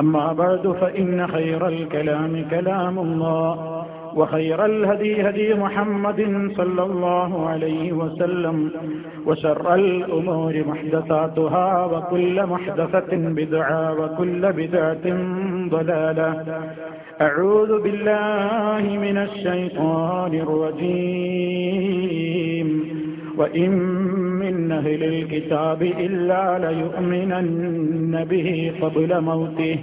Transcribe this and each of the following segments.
أما بعد فإن خير الكلام كلام الله وخير الهدي هدي محمد صلى الله عليه وسلم وشر الأمور محدثاتها وكل محدثة بدعة وكل بدعة ضلالة. أعوذ بالله من الشيطان الرجيم. وإن من أهل الكتاب إلا ليؤمنن به قبل موته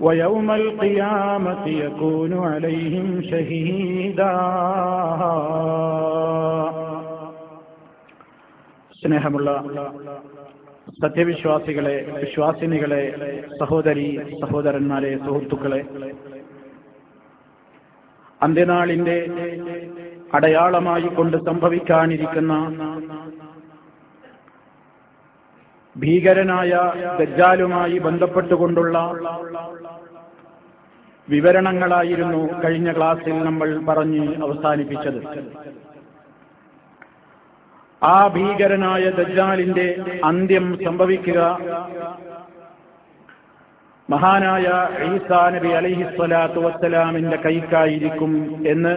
ويوم القيامة يكون عليهم شهيدا സ്നേഹമുള്ള സത്യവിശ്വാസികളെ വിശ്വാസിനികളെ സഹോദരി സഹോദരന്മാരെ സുഹൃത്തുക്കളെ അന്ത്യനാളിന്റെ അടയാളമായി കൊണ്ട് സംഭവിക്കാനിരിക്കുന്ന ഭീകരനായ ഗജ്ജാലുമായി ബന്ധപ്പെട്ടുകൊണ്ടുള്ള വിവരണങ്ങളായിരുന്നു കഴിഞ്ഞ ക്ലാസ്സിൽ നമ്മൾ പറഞ്ഞ് അവസാനിപ്പിച്ചത്. ആ ഭീകരനായ ദജ്ജാലിന്റെ അന്ത്യം സംഭവിക്കുക മഹാനായ ഈസാ നബി അലഹിസ്വലാത്തു വസ്സലാമിന്റെ കൈക്കായിരിക്കും എന്ന്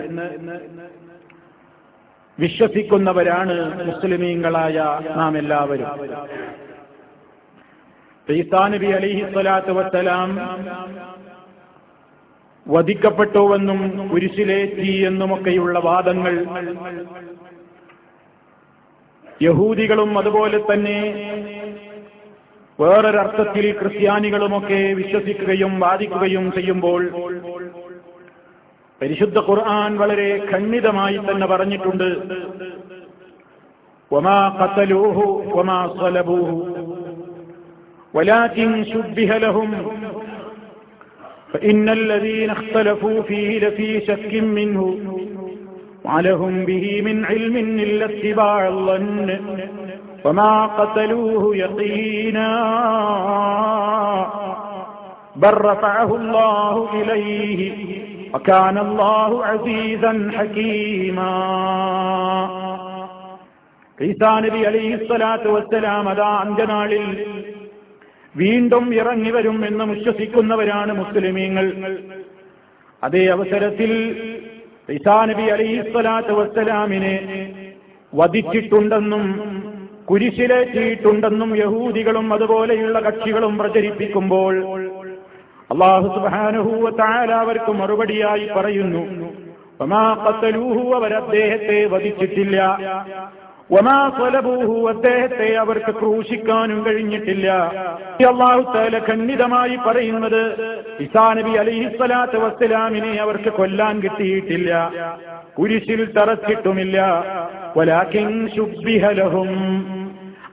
വിശ്വസിക്കുന്നവരാണ് മുസ്ലിമീങ്ങളായ നാം എല്ലാവരും ഈസാ നബി അലിഹിസ്വലാത്തു വസ്സലാം വധിക്കപ്പെട്ടുവെന്നും കുരിശിലേറ്റി എന്നുമൊക്കെയുള്ള വാദങ്ങൾ യഹൂദികളും അതുപോലെ തന്നെ വേറൊരർത്ഥത്തിൽ ക്രിസ്ത്യാനികളുമൊക്കെ വിശ്വസിക്കുകയും വാദിക്കുകയും ചെയ്യുമ്പോൾ പരിശുദ്ധ ഖുർആൻ വളരെ ഖണ്ഡിതമായി തന്നെ പറഞ്ഞിട്ടുണ്ട് وما قتلوه وما صلبوه ولكن شبه لهم فإن الذين اختلفوا فيه لفي شك منه ولهم به من علم إلا اتباع الظن وما قتلوه يقينا بل رفعه الله إليه ഈസാനബി അലിഹിസ്വലാത്തു വസ്സലാം അതാ അന്ത്യനാളിൽ വീണ്ടും ഇറങ്ങി വരും എന്ന് വിശ്വസിക്കുന്നവരാണ് മുസ്ലിമീങ്ങൾ. അതേ അവസരത്തിൽ ഈസാനബി അലിഹിസ്വലാത്തു വസ്സലാമിനെ വധിച്ചിട്ടുണ്ടെന്നും കുരിശിലേറ്റിയിട്ടുണ്ടെന്നും യഹൂദികളും അതുപോലെയുള്ള കക്ഷികളും പ്രചരിപ്പിക്കുമ്പോൾ അള്ളാഹു സുബാനുഹൂവത്തായ അവർക്ക് മറുപടിയായി പറയുന്നു. അവർ അദ്ദേഹത്തെ വധിച്ചിട്ടില്ല. ഒമാ അദ്ദേഹത്തെ അവർക്ക് ക്രൂശിക്കാനും കഴിഞ്ഞിട്ടില്ല. അള്ളാഹു താല ഖണ്ഡിതമായി പറയുന്നത് ഇസാനബി അലിഹിസ്വലാത്ത് വസ്സലാമിനെ അവർക്ക് കൊല്ലാൻ കിട്ടിയിട്ടില്ല. കുരിശിൽ തറച്ചിട്ടുമില്ല. ഒലാക്കിൻ ശുദ്ധിഹലഹും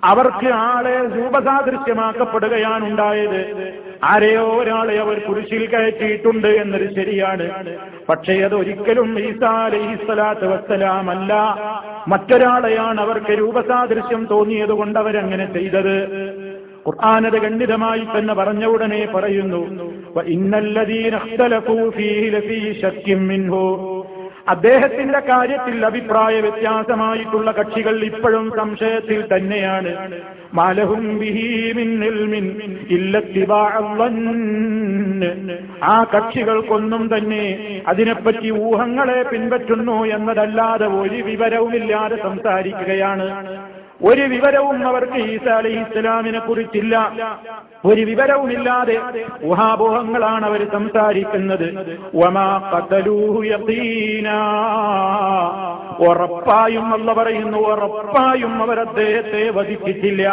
അവർക്ക് ആളെ രൂപസാദൃശ്യമാക്കപ്പെടുകയാണ് ഉണ്ടായത് ആരെയോ ഒരാളെ അവർ കുരിശിൽ കയറ്റിയിട്ടുണ്ട് എന്നൊരു ശരിയാണ്. പക്ഷേ അതൊരിക്കലും ഈസാ അലൈഹിസ്വലാത്ത് വസ്സലാം അല്ല മറ്റൊരാളെയാണ് അവർക്ക് രൂപസാദൃശ്യം തോന്നിയത് കൊണ്ട് അവരങ്ങനെ ചെയ്തത്. ഖുർആാനത് ഖണ്ഡിതമായി തന്നെ പറഞ്ഞ ഉടനെ പറയുന്നു. ഇന്നല്ലതീന അദ്ദേഹത്തിന്റെ കാര്യത്തിൽ അഭിപ്രായ വ്യത്യാസമായിട്ടുള്ള കക്ഷികൾ ഇപ്പോഴും സംശയത്തിൽ തന്നെയാണ്. ആ കക്ഷികൾക്കൊന്നും തന്നെ അതിനെപ്പറ്റി ഊഹങ്ങളെ പിൻപറ്റുന്നു എന്നതല്ലാതെ ഒരു വിവരവുമില്ലാതെ സംസാരിക്കുകയാണ്. ഒരു വിവരവും അവർക്ക് ഈസ അലി ഇസ്ലാമിനെ കുറിച്ചില്ല. ഒരു വിവരവുമില്ലാതെ ഊഹാപോഹങ്ങളാണ് അവർ സംസാരിക്കുന്നത്. ഉറപ്പായും അല്ല പറയുന്നു ഉറപ്പായും അവർ അദ്ദേഹത്തെ വധിച്ചിട്ടില്ല.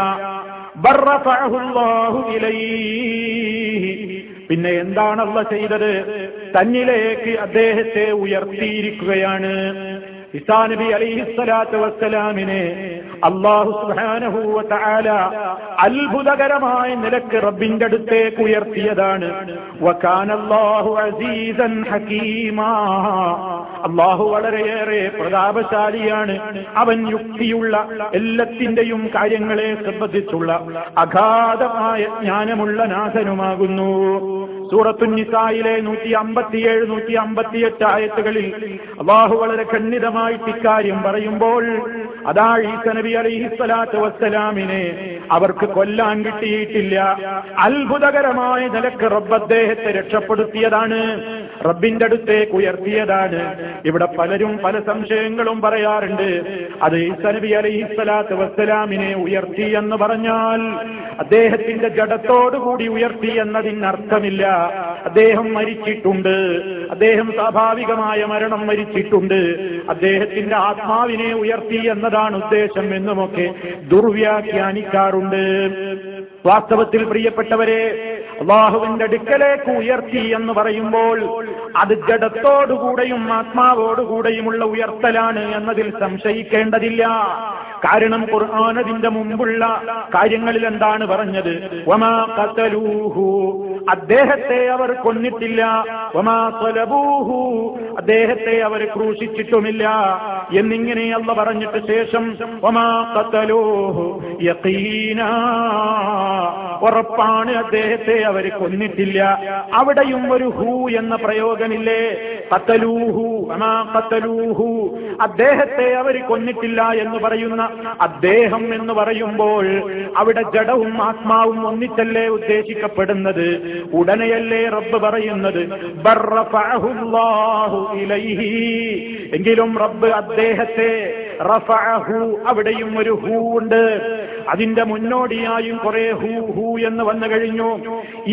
പിന്നെ എന്താണല്ല ചെയ്തത്? തന്നിലേക്ക് അദ്ദേഹത്തെ ഉയർത്തിയിരിക്കുകയാണ്. ഇസാ നബി അലിഹിസ്സലാത്തു വസ്സലാമിനെ അള്ളാഹു സുബ്ഹാനഹു വതആല അത്ഭുതകരമായ നിലയ്ക്ക് റബ്ബിന്റെ അടുത്തേക്ക് ഉയർത്തിയതാണ്. അള്ളാഹു വളരെയേറെ പ്രതാപശാലിയാണ്. അവൻ യുക്തിയുള്ള എല്ലാത്തിന്റെയും കാര്യങ്ങളെ സംബന്ധിച്ചുള്ള അഗാധമായ ജ്ഞാനമുള്ള നാഥനുമാകുന്നു. സൂറത്തുന്നിസായിലെ നൂറ്റി അമ്പത്തിയേഴ് നൂറ്റി അമ്പത്തിയെട്ട് ആയത്തുകളിൽ അള്ളാഹു വളരെ ഖണ്ഡിതമായിട്ട് ഇക്കാര്യം പറയുമ്പോൾ അതാ ഈസ നബി അലൈഹിസ്സലാത്തു വസ്സലാമിനെ അവർക്ക് കൊല്ലാൻ കിട്ടിയിട്ടില്ല. അത്ഭുതകരമായ നിലയ്ക്ക് റബ്ബ് അദ്ദേഹത്തെ രക്ഷപ്പെടുത്തിയതാണ്. റബ്ബിന്റെ അടുത്തേക്ക് ഉയർത്തിയതാണ്. ഇവിടെ പലരും പല സംശയങ്ങളും പറയാറുണ്ട്. അത് ഈസനബി നബി അലൈഹിസ്സലാത്തു വസ്സലാമിനെ ഉയർത്തി എന്ന് പറഞ്ഞാൽ അദ്ദേഹത്തിന്റെ ജഡത്തോടുകൂടി ഉയർത്തി എന്നതിന് അർത്ഥമില്ല അദ്ദേഹം മരിച്ചിട്ടുണ്ട്. അദ്ദേഹം സ്വാഭാവികമായ മരണം മരിച്ചിട്ടുണ്ട്. അദ്ദേഹത്തിന്റെ ആത്മാവിനെ ഉയർത്തി എന്നതാണ് ഉദ്ദേശം എന്നുമൊക്കെ ദുർവ്യാഖ്യാനിക്കാറുണ്ട്. വാസ്തവത്തിൽ പ്രിയപ്പെട്ടവരെ അള്ളാഹുവിന്റെ അടുക്കലേക്ക് ഉയർത്തി എന്ന് പറയുമ്പോൾ അത് ജഡത്തോടുകൂടെയും ആത്മാവോടുകൂടെയുമുള്ള ഉയർത്തലാണ് എന്നതിൽ സംശയിക്കേണ്ടതില്ല. കാരണം ഖുർആൻ അതിന്റെ മുമ്പുള്ള കാര്യങ്ങളിൽ എന്താണ് പറഞ്ഞത്? ഖതലൂഹു അദ്ദേഹത്തെ അവർ കൊന്നിട്ടില്ല. അദ്ദേഹത്തെ അവർ ക്രൂശിച്ചിട്ടുമില്ല എന്നിങ്ങനെ അല്ല പറഞ്ഞിട്ട് ശേഷം ഉറപ്പാണ് അദ്ദേഹത്തെ അവർ കൊന്നിട്ടില്ല. അവിടെയും ഒരു ഹൂ എന്ന പ്രയോഗമില്ലേ? കത്തലൂഹു കത്തലൂഹു അദ്ദേഹത്തെ അവർ കൊന്നിട്ടില്ല എന്ന് പറയുന്ന അദ്ദേഹം എന്ന് പറയുമ്പോൾ അവിടെ ജഡവും ആത്മാവും ഒന്നിച്ചല്ലേ ഉദ്ദേശിക്കപ്പെടുന്നത്? ഉടനെയല്ലേ റബ്ബ് പറയുന്നത്. എങ്കിലും റബ്ബ് അദ്ദേഹത്തെ റഫഅഹു അവിടെയും ഒരു ഹൂ ഉണ്ട്. അതിന്റെ മുന്നോടിയായും കുറെ ഹൂ ഹൂ എന്ന് വന്നു കഴിഞ്ഞു.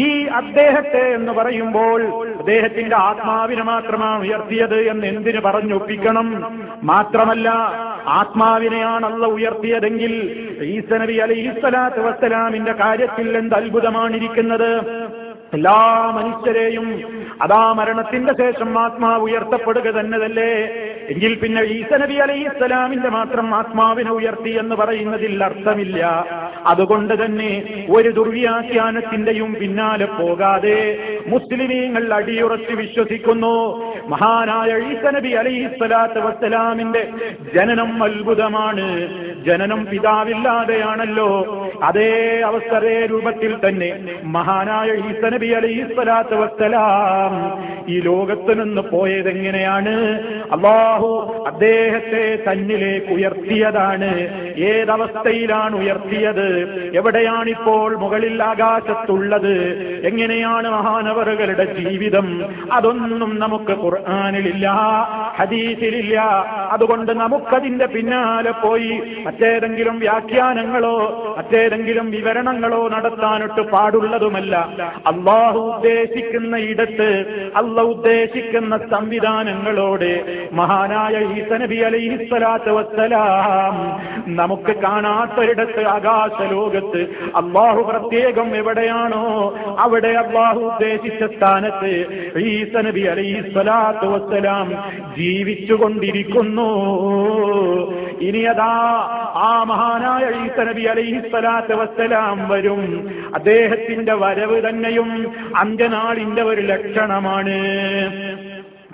ഈ അദ്ദേഹത്തെ എന്ന് പറയുമ്പോൾ അദ്ദേഹത്തിന്റെ ആത്മാവിനെ മാത്രമാണ് ഉയർത്തിയത് എന്ന് എന്തിനു പറഞ്ഞൊപ്പിക്കണം മാത്രമല്ല ആത്മാവിനെയാണല്ല ഉയർത്തിയതെങ്കിൽ ഈസ നബി അലൈഹിസ്സലാത്തു വസ്സലാമിന്റെ കാര്യത്തിൽ എന്ത് അത്ഭുതമാണിരിക്കുന്നത്? എല്ലാ മനുഷ്യരെയും അതാ മരണത്തിന്റെ ശേഷം ആത്മാവ് ഉയർത്തപ്പെടുക തന്നെതല്ലേ എങ്കിൽ പിന്നെ ഈസനബി അലൈഹി ഇസ്ലാമിന്റെ മാത്രം ആത്മാവിനെ ഉയർത്തി എന്ന് പറയുന്നതിൽ അർത്ഥമില്ല. അതുകൊണ്ട് തന്നെ ഒരു ദുർവ്യാഖ്യാനത്തിന്റെയും പിന്നാലെ പോകാതെ മുസ്ലിമീങ്ങൾ അടിയുറച്ച് വിശ്വസിക്കുന്നു. മഹാനായ ഈസനബി അലൈഹി സ്വലാത്ത് വസ്സലാമിന്റെ ജനനം അത്ഭുതമാണ്. ജനനം പിതാവില്ലാതെയാണല്ലോ. അതേ അവസരേ രൂപത്തിൽ തന്നെ മഹാനായ ഈസ നബി അലൈഹി സ്വലാത്ത് വസ്സലാം ഈ ലോകത്ത് നിന്ന് പോയതെങ്ങനെയാണ്? അള്ളാഹു അദ്ദേഹത്തെ തന്നിലേക്ക് ഉയർത്തിയതാണ്. ഏതവസ്ഥയിലാണ് ഉയർത്തിയത്? എവിടെയാണിപ്പോൾ മുകളിൽ ആകാശത്തുള്ളത്? എങ്ങനെയാണ് മഹാനവറുകളുടെ ജീവിതം? അതൊന്നും നമുക്ക് ഖുർആാനിലില്ല. ഹദീസിലില്ല. അതുകൊണ്ട് നമുക്കതിന്റെ പിന്നാലെ പോയി മറ്റേതെങ്കിലും വ്യാഖ്യാനങ്ങളോ മറ്റേതെങ്കിലും വിവരണങ്ങളോ നടത്താനിട്ട് പാടുള്ളതുമല്ല. അള്ളാഹു ഉദ്ദേശിക്കുന്ന ഇടത്ത് അല്ല ഉദ്ദേശിക്കുന്ന സംവിധാനങ്ങളോട് മഹാനായ ഈസ നബി അലൈഹിസ്സലാത്തു വസ്സലാം നമുക്ക് കാണാത്തൊരിടത്ത് ആകാശ ലോകത്ത് അള്ളാഹു പ്രത്യേകം എവിടെയാണോ അവിടെ അള്ളാഹു ഉദ്ദേശിച്ച സ്ഥാനത്ത് ഈസ നബി അലൈഹിസ്സലാത്തു വസ്സലാം ജീവിച്ചുകൊണ്ടിരിക്കുന്നു. ഇനി അതാ ആ മഹാനായ ഈസ നബി അലൈഹിസ്സലാത്തു വസ്സലാം വരും. അദ്ദേഹത്തിന്റെ വരവ് തന്നെയും അന്ത്യനാളിന്റെ ഒരു ലക്ഷണമാണ്.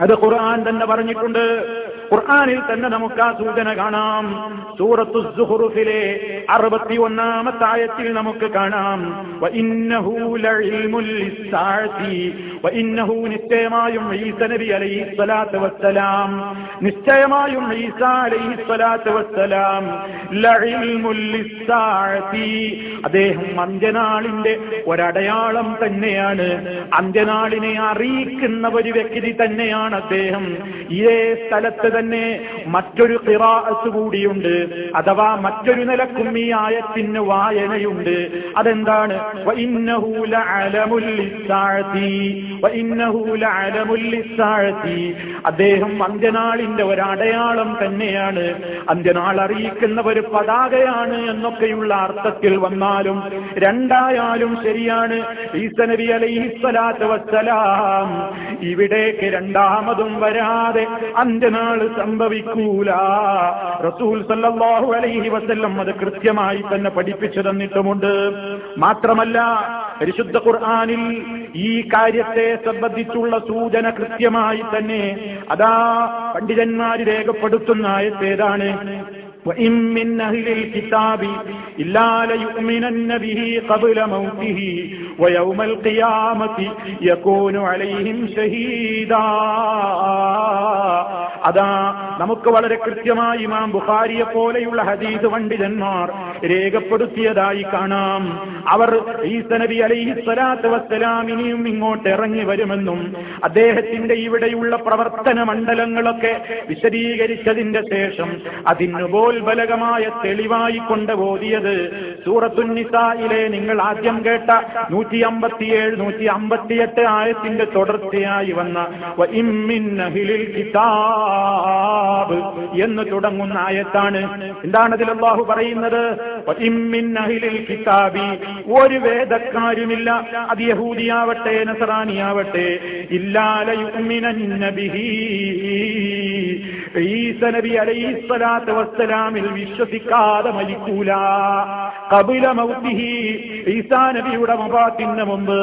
അത് ഖുർആൻ തന്നെ പറഞ്ഞിട്ടുണ്ട്. ഖുർആനിൽ തന്നെ നമുക്ക് ആ സൂചന കാണാം. സൂറത്തു സുഹുറുഫിലെ അറുപത്തി ഒന്നാമത്തെ ആയത്തിൽ നമുക്ക് കാണാം. നിശ്ചയമായും ഈസ നബി അലൈഹി സ്വലാത്ത് വസ്സലാം നിശ്ചയമായും ഈസ അലൈഹി സ്വലാത്ത് വസ്സലാം. അദ്ദേഹം അന്ത്യനാളിന്റെ ഒരടയാളം തന്നെയാണ്. അന്ത്യനാളിനെ അറിയിക്കുന്ന ഒരു വ്യക്തി തന്നെയാണ് അദ്ദേഹം. ഇതേ സ്ഥലത്ത് തന്നെ മറ്റൊരു ഖിറാഅത്ത് കൂടിയുണ്ട്. അഥവാ മറ്റൊരു നിലക്കും ഈ ആയത്തിന് വായനയുണ്ട്. അതെന്താണ്. അദ്ദേഹം അന്ത്യനാളിന്റെ അടയാളം തന്നെയാണ്. അന്ത്യനാൾ അറിയിക്കുന്ന ഒരു പതാകയാണ് എന്നൊക്കെയുള്ള അർത്ഥത്തിൽ വന്നാലും രണ്ടായാലും ശരിയാണ്. ഈസ നബി അലൈഹി സ്വലാത്തു വസ്സലാം ഇവിടേക്ക് രണ്ടാമതും വരാതെ അന്ത്യനാൾ സംഭവിക്കൂല. റസൂൽ സല്ലാഹു അലൈഹി വസ്ല്ലം അത് കൃത്യമായി തന്നെ പഠിപ്പിച്ചു തന്നിട്ടുമുണ്ട്. മാത്രമല്ല പരിശുദ്ധ ഖുർആാനിൽ ഈ കാര്യത്തെ സംബന്ധിച്ചുള്ള സൂചന കൃത്യമായി തന്നെ അതാ പണ്ഡിതന്മാര് രേഖപ്പെടുത്തുന്ന ആയത്തേതാണ് وإن من أهل الكتاب إلا ليؤمنن به قبل موته ويوم القيامة يكون عليهم شهيدا അതാ നമുക്ക് വളരെ കൃത്യമായി ഇമാം ബുഖാരിയെ പോലെയുള്ള ഹദീസ് പണ്ഡിതന്മാർ രേഖപ്പെടുത്തിയതായി കാണാം അവർ ഈസ നബി അലൈഹി സ്വലാത്തു വസ്സലാം ഇനിയും ഇങ്ങോട്ട് ഇറങ്ങി വരുമെന്നും അദ്ദേഹത്തിന്റെ ഇവിടെയുള്ള പ്രവർത്തന മണ്ഡലങ്ങളൊക്കെ വിശദീകരിച്ചതിന്റെ ശേഷം അതിന് ബോൽബലകമായ തെളിവായി കൊണ്ട് ഓതിയത് സൂറത്തുന്നിസായിലെ നിങ്ങൾ ആദ്യം കേട്ട നൂറ്റി അമ്പത്തിയേഴ് നൂറ്റി അമ്പത്തിയെട്ട് ആയത്തിന്റെ തുടർച്ചയായി വന്ന കിതാബ് എന്ന് തുടങ്ങുന്ന ആയത്താണ്. എന്താണ് അതിൽ അള്ളാഹു പറയുന്നത്? കിതാബി ഒരു വേദക്കാരുമില്ല. അത് യഹൂദിയാവട്ടെ നസറാനിയാവട്ടെ. ഇല്ലാലയുമിനബിഹി ഈസ നബി വസ്സലാമിൽ വിശ്വസിക്കാതെ മരിക്കൂല. കപില മൗത്തിഹി ഈസാ നബിയുടെ മപാത്തിന് മുമ്പ്.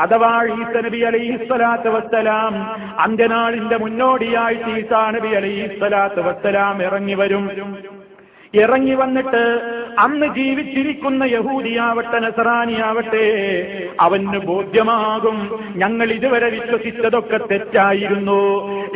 അഥവാ ഈസ നബി അലൈഹി സ്വലാത്തു വസ്സലാം അന്ത്യനാളിന്റെ മുന്നോടിയായിട്ട് ഈസാ നബി അലൈഹി സ്വലാത്തു വസ്സലാം ഇറങ്ങി വരും. ഇറങ്ങി വന്നിട്ട് അന്ന് ജീവിച്ചിരിക്കുന്ന യഹൂദിയാവട്ടെ നസറാനിയാവട്ടെ അവന് ബോധ്യമാകും. ഞങ്ങൾ ഇതുവരെ വിശ്വസിച്ചതൊക്കെ തെറ്റായിരുന്നു.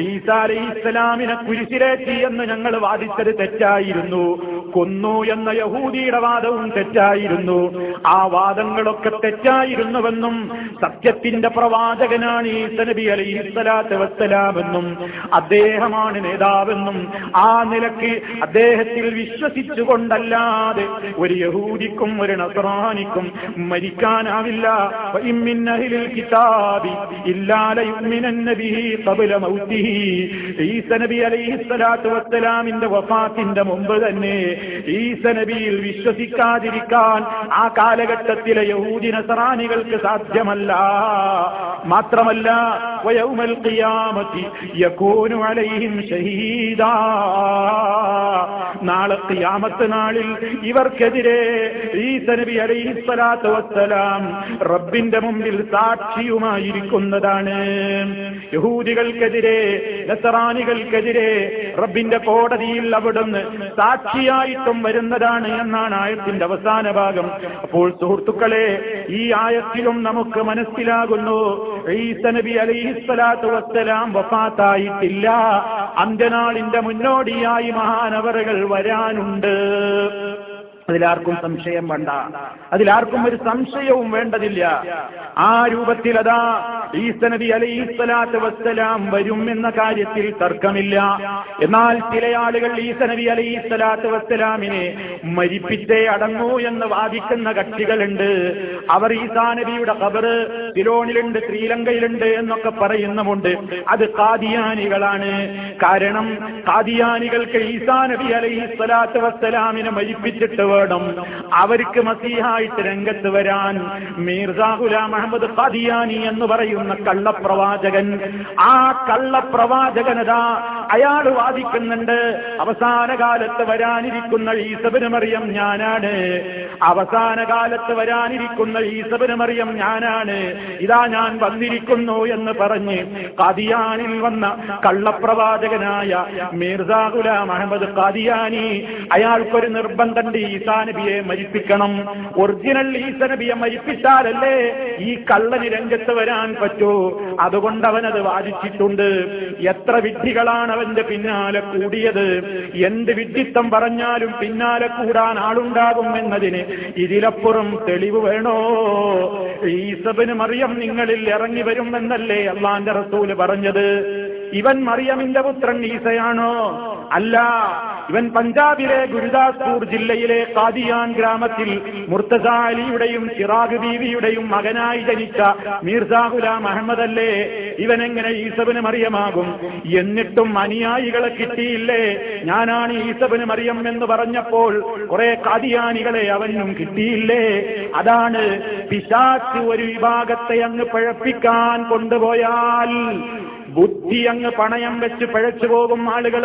ഈസാലെ ഇസ്ലാമിനെ കുരിശിലേറ്റി എന്ന് ഞങ്ങൾ വാദിച്ചത് തെറ്റായിരുന്നു. കൊന്നു എന്ന യഹൂദിയുടെ വാദവും തെറ്റായിരുന്നു. ആ വാദങ്ങളൊക്കെ തെറ്റായിരുന്നുവെന്നും സത്യത്തിന്റെ പ്രവാചകനാണ് ഈസ നബി അലൈഹി സ്വലാത്ത് വസ്സലാമെന്നും അദ്ദേഹമാണ് നേതാവെന്നും ആ നിലയ്ക്ക് അദ്ദേഹത്തിൽ വിശ്വസിച്ചുകൊണ്ടല്ലാതെ ഒരു യഹൂദിക്കും ഒരു നസറാനിക്കും മരിക്കാനാവില്ല. കിതാബി ഈസ വഫാത്തിന്റെ മുമ്പ് തന്നെ ഈസ നബിയിൽ വിശ്വസിക്കാതിരിക്കാൻ ആ കാലഘട്ടത്തിലെ യഹൂദി നസറാനികൾക്ക് സാധ്യമല്ല. മാത്രമല്ല വയൗമൽ യകൂനു അലൈഹിം നാളെ ഖിയാമത്ത് നാളിൽ ഇവർക്കെതിരെ ഈസ നബി അലൈഹി സ്വലാത്തു വസ്സലാം റബ്ബിന്റെ മുമ്പിൽ സാക്ഷിയുമായിരിക്കുന്നതാണ്. യഹൂദികൾക്കെതിരെ നസറാനികൾക്കെതിരെ റബ്ബിന്റെ കോടതിയിൽ അവിടുന്ന് സാക്ഷിയായിട്ടും വരുന്നതാണ് എന്നാണ് ആയത്തിന്റെ അവസാന ഭാഗം. അപ്പോൾ സുഹൃത്തുക്കളെ ഈ ആയത്തിലും നമുക്ക് മനസ്സിലാകുന്നു ഈസ നബി അലൈഹി സ്വലാത്തു വസ്സലാം വഫാത്തായിട്ടില്ല. അന്ത്യനാളിന്റെ മുന്നോടിയായി മഹാനവറുകൾ വരാനുണ്ട് അതിലാർക്കും സംശയം വേണ്ട. അതിലാർക്കും ഒരു സംശയവും വേണ്ടതില്ല. ആ രൂപത്തിൽ അതാ ഈസ നബി അലൈഹി സ്വലാത്തു വസ്സലാം വരും എന്ന കാര്യത്തിൽ തർക്കമില്ല. എന്നാൽ ചില ആളുകൾ ഈസ നബി അലൈഹി സ്വലാത്തു വസ്സലാമിനെ മരിപ്പിച്ചേ അടങ്ങൂ എന്ന് വാദിക്കുന്ന കക്ഷികളുണ്ട്. അവർ ഈസാ നബിയുടെ ഖബറ് സിലോണിലുണ്ട് ശ്രീലങ്കയിലുണ്ട് എന്നൊക്കെ പറയുന്നുമുണ്ട്. അത് കാദിയാനികളാണ് കാരണം കാദിയാനികൾക്ക് ഈസാ നബി അലൈഹി സ്വലാത്തു വസ്സലാമിനെ മരിപ്പിച്ചിട്ട് വേണം അവർക്ക് മസീഹായിട്ട് രംഗത്ത് വരാൻ മീർസാ ഗുലാം അഹമ്മദ് ഖാദിയാനി എന്ന് പറയുന്ന കള്ളപ്രവാചകൻ ആ കള്ളപ്രവാചകനതാ അയാൾ വാദിക്കുന്നുണ്ട്. അവസാന കാലത്ത് വരാനിരിക്കുന്ന ഈസബിന് മറിയം ഞാനാണ്. അവസാന കാലത്ത് വരാനിരിക്കുന്ന ഈസബിന് മറിയം ഞാനാണ്. ഇതാ ഞാൻ വന്നിരിക്കുന്നു എന്ന് പറഞ്ഞ് കാദിയാനിൽ വന്ന കള്ളപ്രവാചകനായ മീർസാ ഗുലാം അഹമ്മദ് കാദിയാനി അയാൾക്കൊരു നിർബന്ധമുണ്ട് ഈസാ നബിയെ മരിപ്പിക്കണം. ഒറിജിനൽ ഈസ നബിയെ മരിപ്പിച്ചാലല്ലേ ഈ കള്ളന് രംഗത്ത് വരാൻ പറ്റൂ. അതുകൊണ്ട് അവനത് വാദിച്ചിട്ടുണ്ട്. എത്ര വിഡ്ഢികളാണ് അവന്റെ പിന്നാലെ കൂടിയത്. എന്ത് വിഡ്ഢിത്തം പറഞ്ഞാലും പിന്നാലെ കൂടാൻ ആളുണ്ടാകും എന്നതിന് ഇതിലപ്പുറം തെളിവ് വേണോ? ഈസബിന് മറിയം നിങ്ങളിൽ ഇറങ്ങി വരുമെന്നല്ലേ അള്ളാന്റെ റസൂൽ പറഞ്ഞത്. ഇവൻ മറിയമിന്റെ പുത്രൻ ഈസയാണോ? അല്ല. ഇവൻ പഞ്ചാബിലെ ഗുരുദാസ്പൂർ ജില്ലയിലെ കാദിയാൻ ഗ്രാമത്തിൽ മുർത്തസ അലിയുടെയും ചിറാഗ് ബീവിയുടെയും മകനായി ജനിച്ച മീർസാ ഗുലാം അഹമ്മദ് അല്ലേ ഇവൻ എങ്ങനെ ഈസബിന് മറിയമാകും? എന്നിട്ടും അനുയായികളെ കിട്ടിയില്ലേ? ഞാനാണ് ഈസബിന് മറിയം എന്ന് പറഞ്ഞപ്പോൾ കുറെ കാദിയാനികളെ അവനും കിട്ടിയില്ലേ? അതാണ് പിശാച്ച് ഒരു വിഭാഗത്തെ അങ്ങ് പഴപ്പിക്കാൻ കൊണ്ടുപോയാൽ ബുദ്ധി അങ്ങ് പണയം വെച്ച് പഴച്ചു പോകും ആളുകൾ.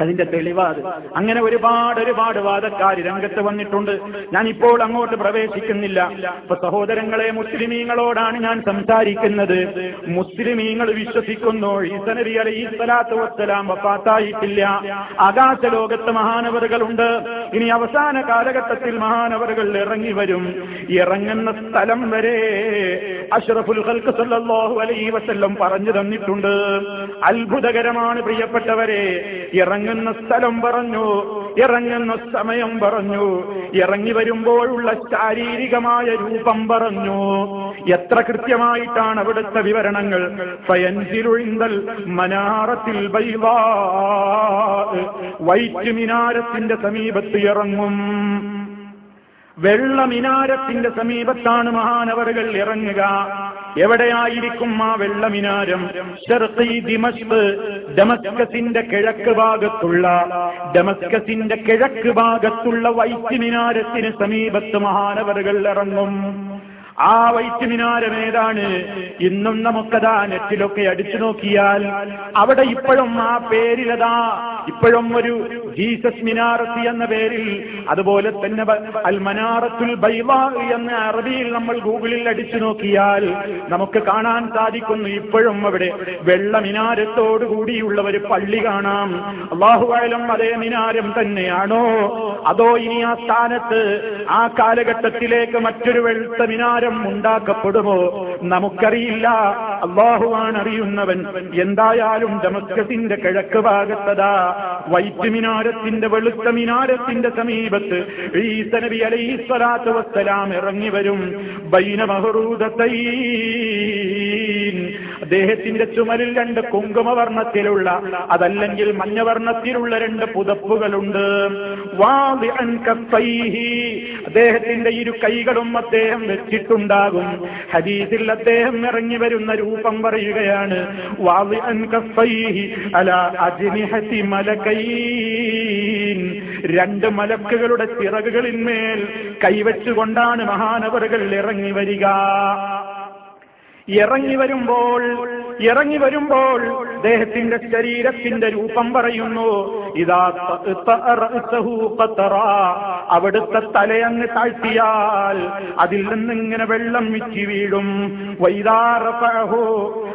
അതിന്റെ തെളിവാത്. അങ്ങനെ ഒരുപാട് ഒരുപാട് വാദക്കാർ രംഗത്ത് വന്നിട്ടുണ്ട്. ഞാൻ ഇപ്പോൾ അങ്ങോട്ട് പ്രവേശിക്കുന്നില്ല. ഇപ്പൊ സഹോദരങ്ങളെ മുസ്ലിമീങ്ങളോടാണ് ഞാൻ സംസാരിക്കുന്നത്. മുസ്ലിമീങ്ങൾ വിശ്വസിക്കുന്നു. ഈസനബി അലൈഹി സ്വലാത്തു വസ്സലാം വഫാത്തായിട്ടില്ല. ആകാശ ലോകത്ത് മഹാനവറുകളുണ്ട്. ഇനി അവസാന കാലഘട്ടത്തിൽ മഹാനവറുകൾ ഇറങ്ങി വരും. ഇറങ്ങുന്ന സ്ഥലം വരെ അഷ്റഫുൽ ഖൽക്ക് സല്ലല്ലാഹു അലൈഹി വസല്ലം പറഞ്ഞു തന്നിട്ടുണ്ട്. അത്ഭുതകരമാണ് പ്രിയപ്പെട്ടവരെ. ഇറങ്ങുന്ന സ്ഥലം പറഞ്ഞു ഇറങ്ങുന്ന സമയം പറഞ്ഞു. ഇറങ്ങി വരുമ്പോഴുള്ള ശാരീരികമായ രൂപം പറഞ്ഞു. എത്ര കൃത്യമായിട്ടാണ് അവിടുത്തെ വിവരണങ്ങൾ? ഫയൻസിലുഴിന്തൽ മനാറത്തിൽ വൈറ്റ് മിനാരത്തിന്റെ സമീപത്ത് ഇറങ്ങും. വെള്ള മിനാരത്തിന്റെ സമീപത്താണ് മഹാനവറുകൾ ഇറങ്ങുക. എവിടെയായിരിക്കും ആ വെള്ളമിനാരം? ഡമസ്കസിന്റെ കിഴക്ക് ഭാഗത്തുള്ള ഡമസ്കസിന്റെ കിഴക്ക് ഭാഗത്തുള്ള വൈറ്റ് മിനാരത്തിന് സമീപത്ത് മഹാനവറുകൾ ഇറങ്ങും. ആ വൈറ്റ് മിനാരം ഏതാണ് ഇന്നും നമുക്കതാ നെറ്റിലൊക്കെ അടിച്ചു നോക്കിയാൽ അവിടെ ഇപ്പോഴും ആ പേരിലതാ ഇപ്പോഴും ഒരു ജീസസ് മിനാറത്തി എന്ന പേരിൽ അതുപോലെ തന്നെ അൽ മനാറത്തുൽ ബൈവാ എന്ന അറബിയിൽ നമ്മൾ ഗൂഗിളിൽ അടിച്ചു നോക്കിയാൽ നമുക്ക് കാണാൻ സാധിക്കുന്നു ഇപ്പോഴും അവിടെ വെള്ള മിനാരത്തോടു കൂടിയുള്ള ഒരു പള്ളി കാണാം. അള്ളാഹുവായാലും അതേ മിനാരം തന്നെയാണോ? അതോ ഇനി ആ സ്ഥാനത്ത് ആ കാലഘട്ടത്തിലേക്ക് മറ്റൊരു വെളുത്ത മിനാരം ഉണ്ടാക്കപ്പെടുമോ? നമുക്കറിയില്ല. അള്ളാഹുവാണ് അറിയുന്നവൻ എന്തായാലും ഡമസ്കസിന്റെ കിഴക്ക് ഭാഗത്തതാ. വൈറ്റ് മിനാരത്തിന്റെ വെളുത്ത മിനാരത്തിന്റെ സമീപത്ത് ഈസ നബി വസ്സലാം ഇറങ്ങി വരും. ബൈന അദ്ദേഹത്തിന്റെ ചുമലിൽ രണ്ട് കുങ്കുമവർണത്തിലുള്ള അതല്ലെങ്കിൽ മഞ്ഞവർണത്തിലുള്ള രണ്ട് പുതപ്പുകളുണ്ട്. അദ്ദേഹത്തിന്റെ ഇരു കൈകളും അദ്ദേഹം വെച്ചിട്ടുണ്ടാകും. ഹദീസിൽ അദ്ദേഹം ഇറങ്ങി വരുന്ന രൂപം പറയുകയാണ് രണ്ട് മലക്കുകളുടെ ചിറകുകളിന്മേൽ കൈവച്ചുകൊണ്ടാണ് മഹാനവറുകൾ ഇറങ്ങി വരിക. ഇറങ്ങി വരുമ്പോൾ ഇറങ്ങി വരുമ്പോൾ അദ്ദേഹത്തിന്റെ ശരീരത്തിന്റെ രൂപം പറയുന്നു ഇതാ അവിടുത്തെ തലയങ്ങ് താഴ്ത്തിയാൽ അതിൽ നിന്നിങ്ങനെ വെള്ളം വിച്ചി വീഴും. വൈതാറഹോ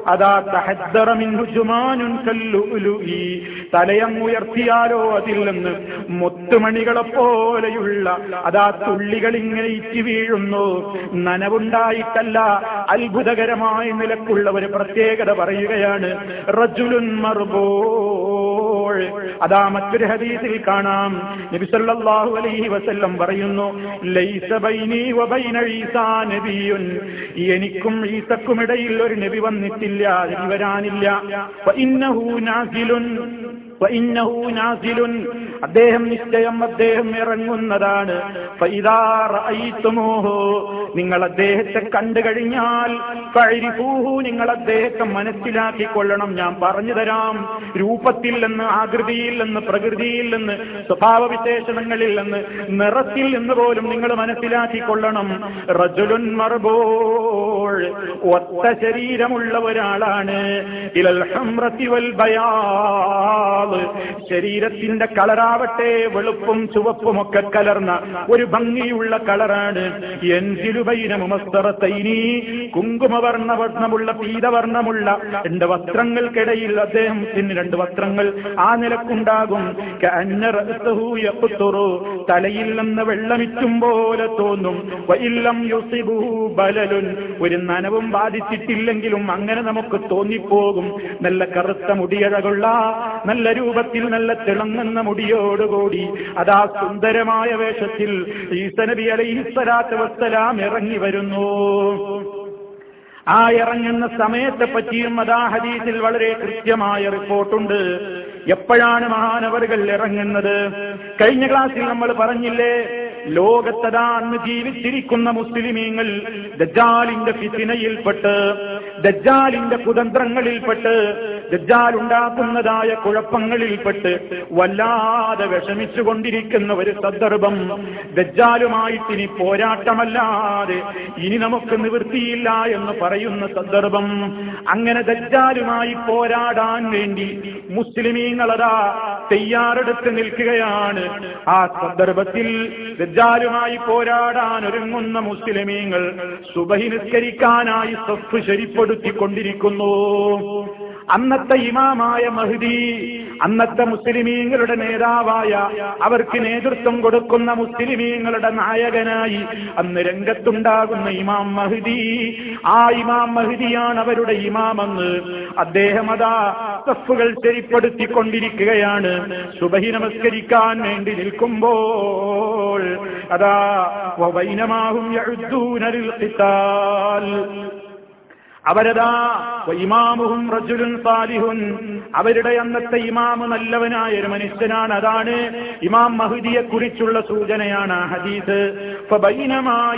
അതാ തഹദ്ദറമിന്നുജുമാനുൻ തലയങ്ങ് തലയങ്ങുയർത്തിയാലോ അതിൽ നിന്ന് മുത്തുമണികളെ പോലെയുള്ള അതാ തുള്ളികൾ ഇങ്ങനെ ഇറ്റി വീഴുന്നു. നനവുണ്ടായിട്ടല്ല അത്ഭുതകരമായ നിലക്കുള്ള ഒരു പ്രത്യേകത പറയുകയാണ്. അതാ മറ്റൊരു ഹദീസിൽ കാണാം. നബി സല്ലല്ലാഹു അലൈഹി വസല്ലം പറയുന്നു എനിക്കും ഈസക്കുമിടയിൽ ഒരു നബി വന്നിട്ടില്ല നബി വരാനില്ല. അദ്ദേഹം നിശ്ചയം അദ്ദേഹം ഇറങ്ങുന്നതാണ്. നിങ്ങൾ അദ്ദേഹത്തെ കണ്ടു കഴിഞ്ഞാൽ നിങ്ങൾ അദ്ദേഹത്തെ മനസ്സിലാക്കിക്കൊള്ളണം. ഞാൻ പറഞ്ഞു തരാം. രൂപത്തിൽ നിന്ന് ആകൃതിയിൽ നിന്ന് പ്രകൃതിയിൽ നിന്ന് സ്വഭാവ വിശേഷണങ്ങളിൽ നിന്ന് നിറത്തിൽ നിന്ന് പോലും നിങ്ങൾ മനസ്സിലാക്കിക്കൊള്ളണം. റജുലുൻ മർബോൾ. ഒത്ത ശരീരമുള്ള ഒരാളാണ്. ഇലൽ ഹംറത്തി വൽ ബയാ. ബയാൾ ശരീരത്തിന്റെ കളറാവട്ടെ വെളുപ്പും ചുവപ്പും ഒക്കെ കലർന്ന ഒരു ഭംഗിയുള്ള കളറാണ് എൻസിലുബൈനമുമസ്തറത്തൈനി കുങ്കുമവർണ വർണമുള്ള പീതവർണമുള്ള രണ്ട് വസ്ത്രങ്ങൾക്കിടയിൽ അദ്ദേഹത്തിന് രണ്ട് വസ്ത്രങ്ങൾ ആ നിലക്കുണ്ടാകും. തലയിൽ നിന്ന് വെള്ളമിറ്റും പോലെ തോന്നും. ബലലുൻ. ഒരു നനവും ബാധിച്ചിട്ടില്ലെങ്കിലും അങ്ങനെ നമുക്ക് തോന്നിപ്പോകും. നല്ല കറുത്ത മുടിയഴകുള്ള നല്ല രൂപത്തിൽ നല്ല തിളങ്ങുന്ന മുടിയോടുകൂടി അതാ സുന്ദരമായ വേഷത്തിൽ ഈസനബി അലൈഹിസ്സലാത്തു വസ്സലാം ഇറങ്ങി വരുന്നു. ആ ഇറങ്ങുന്ന സമയത്തെ പറ്റിയും അതാ ഹദീസിൽ വളരെ കൃത്യമായ റിപ്പോർട്ടുണ്ട്. എപ്പോഴാണ് മഹാനവറുകൾ ഇറങ്ങുന്നത്? കഴിഞ്ഞ ക്ലാസ്സിൽ നമ്മൾ പറഞ്ഞില്ലേ ലോകത്തതാ അന്ന് ജീവിച്ചിരിക്കുന്ന മുസ്ലിമീങ്ങൾ ദജാലിന്റെ ഫിത്തിനയിൽപ്പെട്ട് ദജ്ജാലിന്റെ കുതന്ത്രങ്ങളിൽപ്പെട്ട് ദജ്ജാൽ ഉണ്ടാക്കുന്നതായ കുഴപ്പങ്ങളിൽപ്പെട്ട് വല്ലാതെ വിഷമിച്ചുകൊണ്ടിരിക്കുന്ന ഒരു സന്ദർഭം. ദജ്ജാലുമായിട്ട് ഇനി പോരാട്ടമല്ലാതെ ഇനി നമുക്ക് നിവൃത്തിയില്ല എന്ന് പറയുന്ന സന്ദർഭം. അങ്ങനെ ദജ്ജാലുമായി പോരാടാൻ വേണ്ടി മുസ്ലിമീങ്ങളതാ തയ്യാറെടുത്ത് നിൽക്കുകയാണ്. ആ സന്ദർഭത്തിൽ ദജ്ജാലുമായി പോരാടാൻ ഒരുങ്ങുന്ന മുസ്ലിമീങ്ങൾ സുബഹി നിസ്കരിക്കാനായി സഫ് ശരിപ്പെടുത്തിക്കൊണ്ടിരിക്കുന്നു അന്നത്തെ ഇമാമായ മഹ്ദി അന്നത്തെ മുസ്ലിമീങ്ങളുടെ നേതാവായ അവർക്ക് നേതൃത്വം കൊടുക്കുന്ന മുസ്ലിമീങ്ങളുടെ നായകനായി അന്ന് രംഗത്തുണ്ടാകുന്ന ഇമാം മഹ്ദി. ആ ഇമാം മഹ്ദിയാണ് അവരുടെ ഇമാമെന്ന് അദ്ദേഹം അതാ സഫുകൾ ശരിപ്പെടുത്തിക്കൊണ്ടിരിക്കുകയാണ്. സുബഹി നമസ്കരിക്കാൻ വേണ്ടി നിൽക്കുമ്പോൾ അതാ വൈനമാകും അവരതാ ഇമാമുഹും റജുലുൻ സാലിഹുൻ. അവരുടെ അന്നത്തെ ഇമാമ് നല്ലവനായ ഒരു മനുഷ്യനാണ്. അതാണ് ഇമാം മഹുദിയെ കുറിച്ചുള്ള സൂചനയാണ് ഹദീസ്.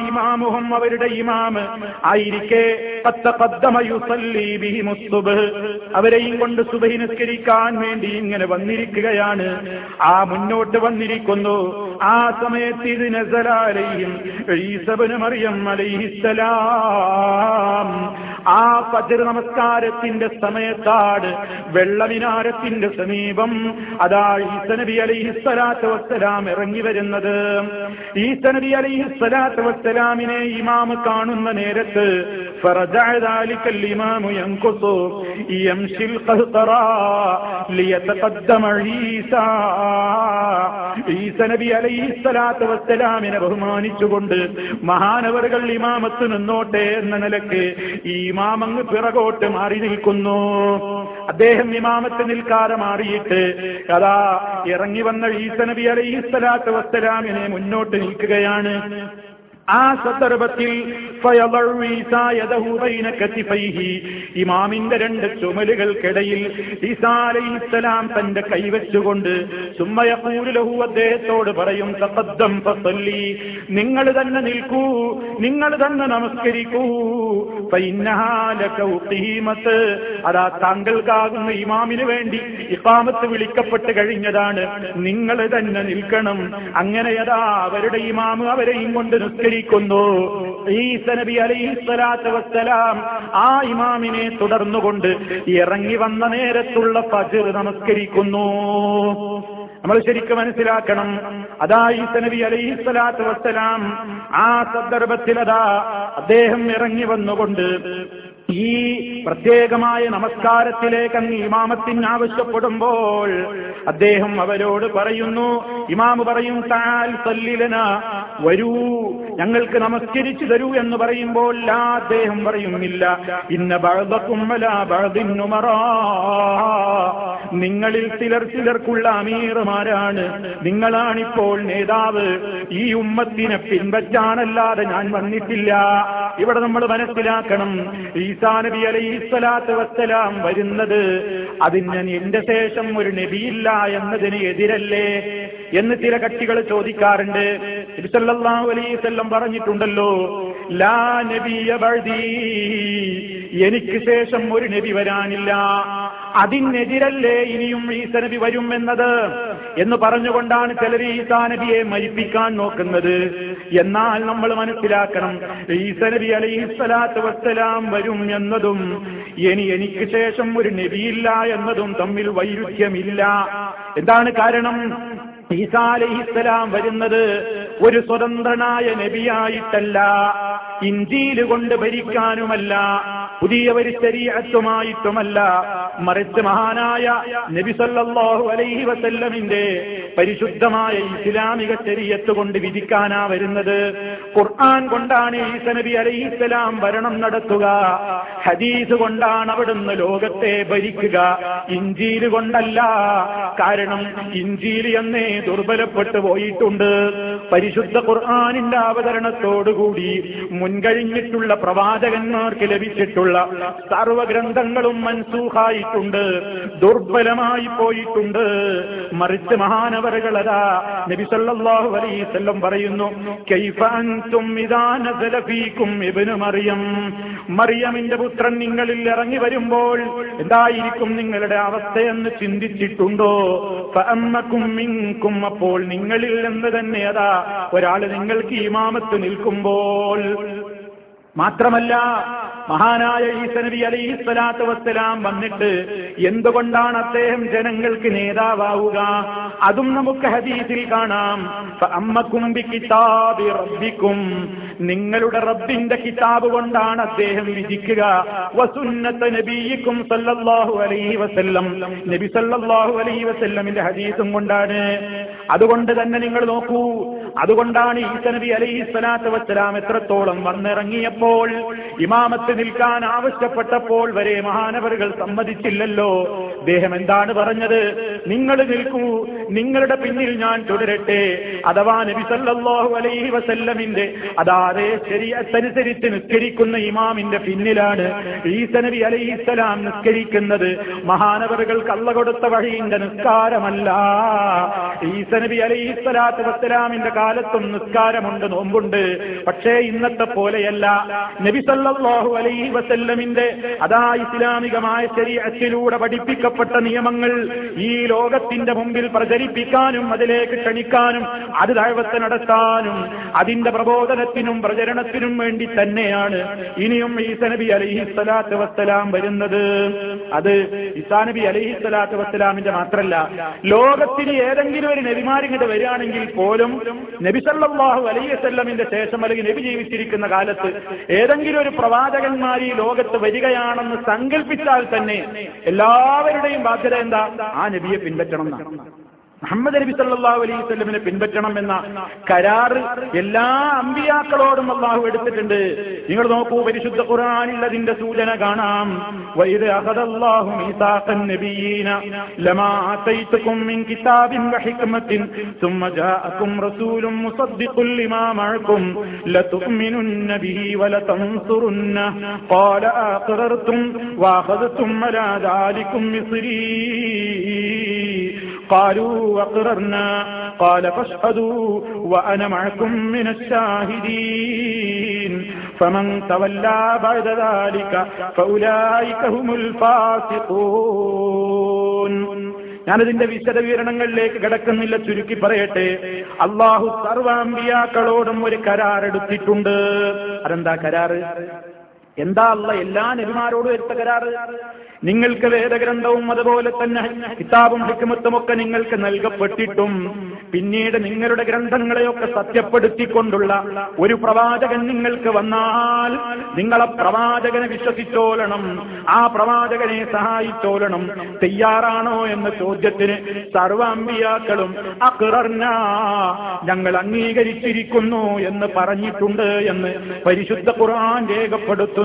ഇമാമുഹും അവരുടെ ഇമാമ് ആയിരിക്കെ അവരെയും കൊണ്ട് സുബഹി നിസ്കരിക്കാൻ വേണ്ടി ഇങ്ങനെ വന്നിരിക്കുകയാണ്. ആ മുന്നോട്ട് വന്നിരിക്കുന്നു. ആ സമയത്ത് ഇത് നസലാലയും ഈസബന് മറിയം ആ ആ പതിർ നമസ്കാരത്തിന്റെ സമയത്താണ് വെള്ളമിനാരത്തിന്റെ സമീപം അതാ ഈസനബി അലിഹിസ്വലാത്ത് വസ്സലാം ഇറങ്ങി വരുന്നത്. ഈസനബി അലിഹിസ്വലാത്ത് വസ്സലാമിനെ ഇമാമ് കാണുന്ന നേരത്ത് അലൈഹിസ്സലാത്ത് ബഹുമാനിച്ചുകൊണ്ട് മഹാനവറുകൾ ഇമാമത്ത് നിന്നോട്ടെ എന്ന നിലയ്ക്ക് ഈ ഇമാമങ്ങ് പിറകോട്ട് മാറി നിൽക്കുന്നു. അദ്ദേഹം ഇമാമത്ത് നിൽക്കാതെ മാറിയിട്ട് അതാ ഇറങ്ങി വന്ന ഈസ നബി അലൈഹിസ്സലാത്തു വസ്സലാമിനെ മുന്നോട്ട് നിൽക്കുകയാണ് ആ സന്ദർഭത്തിൽ ഇമാമിന്റെ രണ്ട് ചുമലുകൾക്കിടയിൽ ഈസാ അലൈഹിസ്സലാം തന്റെ കൈവച്ചുകൊണ്ട് സുമ്മയൂരിലഹു അദ്ദേഹത്തോട് പറയും തഖദ്ദം ഫസല്ലി. നിങ്ങൾ തന്നെ നിൽക്കൂ നിങ്ങൾ തന്നെ നമസ്കരിക്കൂ. പൈന്നഹാലീമത്ത് അതാ താങ്കൾക്കാകുന്ന ഇമാമിന് വേണ്ടി ഇഖാമത്ത് വിളിക്കപ്പെട്ട് കഴിഞ്ഞതാണ്. നിങ്ങൾ തന്നെ നിൽക്കണം. അങ്ങനെ അതാ അവരുടെ ഇമാമ് അവരെയും കൊണ്ട് നിസ്കരിക്കുന്നു ഈസ നബി അലൈഹിസ്സലാത്തു വസ്സലാം ആ ഇമാമിനെ തുടർന്നുകൊണ്ട് ഇറങ്ങി വന്ന നേരത്തുള്ള ഫജ്ർ നമസ്കരിക്കുന്നു. നമ്മൾ ശരിക്കും മനസ്സിലാക്കണം. അതാ സനബി അലൈഹി അലൈഹിസ്സലാത്തു വസ്സലാം ആ സന്ദർഭത്തിൽ അതാ അദ്ദേഹം ഇറങ്ങി വന്നുകൊണ്ട് ഈ പ്രത്യേകമായ നമസ്കാരത്തിലേക്ക് അങ്ങ് ഇമാമത്തിന് ആവശ്യപ്പെടുമ്പോൾ അദ്ദേഹം അവരോട് പറയുന്നു ഇമാമ് പറയും താൽ സല്ലിലന വരൂ ഞങ്ങൾക്ക് നമസ്കരിച്ചു തരൂ എന്ന് പറയുമ്പോൾ ലാ അദ്ദേഹം പറയുന്നില്ല. ഇന്ന ബഴതക്കുമ്മല ബഴതിന്നുമറാ നിങ്ങളിൽ ചിലർ ചിലർക്കുള്ള അമീറുമാരാണ്. നിങ്ങളാണിപ്പോൾ നേതാവ്. ഈ ഉമ്മത്തിനെ പിൻപറ്റാനല്ലാതെ ഞാൻ വന്നിട്ടില്ല. ഇവിടെ നമ്മൾ മനസ്സിലാക്കണം ഈസാ നബി അലൈഹിസ്സലാത്തു വസ്സലാം വരുന്നത് അതിന് എന്റെ ശേഷം ഒരു നബിയില്ല എന്നതിന് എതിരല്ലേ എന്ന് ചില കക്ഷികൾ ചോദിക്കാറുണ്ട്. നബി സല്ലല്ലാഹു അലൈഹി വസല്ലം പറഞ്ഞിട്ടുണ്ടല്ലോ ലാ നബിയ ബഅദീ എനിക്ക് ശേഷം ഒരു നബി വരാനില്ല. അതിനെതിരല്ലേ ഇനിയും ഈസ നബി വരും എന്നത്? എന്ന് പറഞ്ഞുകൊണ്ടാണ് ചിലർ ഈസാ നബിയെ മരിപ്പിക്കാൻ നോക്കുന്നത്. എന്നാൽ നമ്മൾ മനസ്സിലാക്കണം ഈസ നബി അലൈഹിസ്സലാത്തു വസ്സലാം വരും എന്നതും ഇനി എനിക്ക് ശേഷം ഒരു നബിയില്ല എന്നതും തമ്മിൽ വൈരുദ്ധ്യമില്ല. എന്താണ് കാരണം? ഈസാ അലൈഹിസ്സലാം വരുന്നത് ഒരു സ്വതന്ത്രനായ നബിയായിട്ടല്ല ഇന്ത്യയിൽ കൊണ്ട് ഭരിക്കാനുമല്ല പുതിയ ഒരു ശരീരത്തുമായിട്ടുമല്ല. മറിച്ച് മഹാനായ നബി സല്ലല്ലാഹു അലൈഹി വസല്ലമിന്റെ പരിശുദ്ധമായ ഇസ്ലാമിക ശരീരത്ത് കൊണ്ട് വിധിക്കാനാ വരുന്നത്. ഖുർആൻ കൊണ്ടാണ് ഈസ നബി അലൈഹിസ്സലാം ഭരണം നടത്തുക. ഹദീസ് കൊണ്ടാണ് അവിടുന്ന് ലോകത്തെ ഭരിക്കുക. ഇഞ്ചീൽ കൊണ്ടല്ല. കാരണം ഇഞ്ചീൽ എന്നേ ദുർബലപ്പെട്ടു പോയിട്ടുണ്ട്. പരിശുദ്ധ ഖുർആാനിന്റെ അവതരണത്തോടുകൂടി മുൻകഴിഞ്ഞിട്ടുള്ള പ്രവാചകന്മാർക്ക് ലഭിച്ചിട്ടുള്ള സർവഗ്രന്ഥങ്ങളും മൻസൂഹായിട്ടുണ്ട് ദുർബലമായി പോയിട്ടുണ്ട്. മറിച്ച് മഹാനവറുകളതാ നബിസല്ലാഹു വസല്ലം പറയുന്നു മറിയം. മറിയമിന്റെ പുത്രൻ നിങ്ങളിൽ ഇറങ്ങി വരുമ്പോൾ എന്തായിരിക്കും നിങ്ങളുടെ അവസ്ഥയെന്ന് ചിന്തിച്ചിട്ടുണ്ടോ? മിൻകും അപ്പോൾ നിങ്ങളിൽ നിന്ന് തന്നെ അതാ ഒരാൾ നിങ്ങൾക്ക് ഇമാമത്ത് നിൽക്കുമ്പോൾ. മാത്രമല്ല മഹാനായ ഈസ നബി അലൈഹി സ്വലാത്തു വസ്സലാം വന്നിട്ട് എന്തുകൊണ്ടാണ് അദ്ദേഹം ജനങ്ങൾക്ക് നേതാവാവുക? അതും നമുക്ക് ഹദീസിൽ കാണാം. കിതാബി റബ്ബിക്കും. നിങ്ങളുടെ റബ്ബിന്റെ കിതാബ് കൊണ്ടാണ് അദ്ദേഹം വിധിക്കുക വസുന്നത്ത നബീക്കും സല്ലല്ലാഹു അലൈഹി വസല്ലം. നബി സല്ലല്ലാഹു അലൈഹി വസല്ലമിന്റെ ഹദീസും കൊണ്ടാണ്. അതുകൊണ്ട് തന്നെ നിങ്ങൾ നോക്കൂ അതുകൊണ്ടാണ് ഈസ നബി അലൈഹി സ്വലാത്ത് വസ്സലാം എത്രത്തോളം വന്നിറങ്ങിയപ്പോൾ ഇമാമത്ത് നിൽക്കാൻ ആവശ്യപ്പെട്ടപ്പോൾ വരെ മഹാനവറുകൾ സമ്മതിച്ചില്ലല്ലോ. അദ്ദേഹം എന്താണ് പറഞ്ഞത്? നിങ്ങൾ നിൽക്കൂ നിങ്ങളുടെ പിന്നിൽ ഞാൻ തുടരട്ടെ. അഥവാ നബി സല്ലല്ലാഹു അലൈഹി വസല്ലമിന്റെ അതാതെ ശരീരത്തനുസരിച്ച് നിസ്കരിക്കുന്ന ഇമാമിന്റെ പിന്നിലാണ് ഈസ നബി അലൈഹിസ്സലാം നിസ്കരിക്കുന്നത്. മഹാനവറുകൾ കള്ള കൊടുത്ത വഴിയിന്റെ നിസ്കാരമല്ല. ഈസ നബി അലൈഹിസ്സലാത്തു വസ്സലാമിന്റെ കാലത്തും നിസ്കാരമുണ്ട് നോമ്പുണ്ട്. പക്ഷേ ഇന്നത്തെ പോലെയല്ല. നബിസല്ലാഹു അലൈഹി വസല്ലമിന്റെ അതാ ഇസ്ലാമികമായ ശരീരത്തിലൂടെ പഠിപ്പിക്കപ്പെട്ട നിയമങ്ങൾ ഈ ലോകത്തിന്റെ മുമ്പിൽ പ്രചരിപ്പിക്കാനും അതിലേക്ക് ക്ഷണിക്കാനും അത് താഴ്വത്ത് നടത്താനും അതിന്റെ പ്രബോധനത്തിനും പ്രചരണത്തിനും വേണ്ടി തന്നെയാണ് ഇനിയും ഈസനബി അലൈഹി സ്വലാത്ത് വസ്സലാം വരുന്നത്. അത് ഇസാനബി അലൈഹി സ്വലാത്ത് വസ്സലാമിന്റെ മാത്രമല്ല ലോകത്തിന് ഏതെങ്കിലും ഒരു നബിമാരിങ്ങോട്ട് വരികയാണെങ്കിൽ പോലും നബി സല്ലല്ലാഹു അലൈഹി വസല്ലമിന്റെ ശേഷം അല്ലെങ്കിൽ നബി ജീവിച്ചിരിക്കുന്ന കാലത്ത് ഏതെങ്കിലും ഒരു പ്രവാചകന്മാർ ഈ ലോകത്ത് വരികയാണെന്ന് സങ്കല്പിച്ചാൽ തന്നെ എല്ലാവരുടെയും ബാധ്യത എന്താ? ആ നബിയെ പിൻപറ്റണം എന്നാണ്. മുഹമ്മദ് നബി സല്ലല്ലാഹു അലൈഹി സ്വലമിനെ പിൻപറ്റണം എന്ന കരാറ് എല്ലാ അമ്പിയാക്കളോടും അള്ളാഹു എടുത്തിട്ടുണ്ട്. നിങ്ങൾ നോക്കൂ പരിശുദ്ധ ഖുറാനുള്ളതിന്റെ സൂചന കാണാം. قالوا أقررنا قال فاشهدوا وأنا معكم من الشاهدين فمن تولى بعد ذلك فأولئك هم الفاسقون ഞാനതിന്റെ വിശദവിവരണങ്ങളിലേക്ക് കിടക്കുന്നില്ല ചുരുക്കി പറയട്ടെ അള്ളാഹു സർവാമ്പിയാക്കളോടും ഒരു കരാറെടുത്തിട്ടുണ്ട് അതെന്താ കരാറ് എന്താ അല്ല എല്ലാ നബിമാരോടും എടുത്ത കരാറ്? നിങ്ങൾക്ക് വേദഗ്രന്ഥവും അതുപോലെ തന്നെ കിതാബും ഹിക്മത്തും ഒക്കെ നിങ്ങൾക്ക് നൽകപ്പെട്ടിട്ടും പിന്നീട് നിങ്ങളുടെ ഗ്രന്ഥങ്ങളെയൊക്കെ സത്യപ്പെടുത്തിക്കൊണ്ടുള്ള ഒരു പ്രവാചകൻ നിങ്ങൾക്ക് വന്നാൽ നിങ്ങളെ പ്രവാചകനെ വിശ്വസിച്ചോലണം ആ പ്രവാചകനെ സഹായിച്ചോലണം തയ്യാറാണോ എന്ന ചോദ്യത്തിന് സർവാമ്പിയാക്കളും അക്റർന ഞങ്ങൾ അംഗീകരിച്ചിരിക്കുന്നു എന്ന് പറഞ്ഞിട്ടുണ്ട് എന്ന് പരിശുദ്ധ ഖുർആൻ രേഖപ്പെടുത്തുന്നു.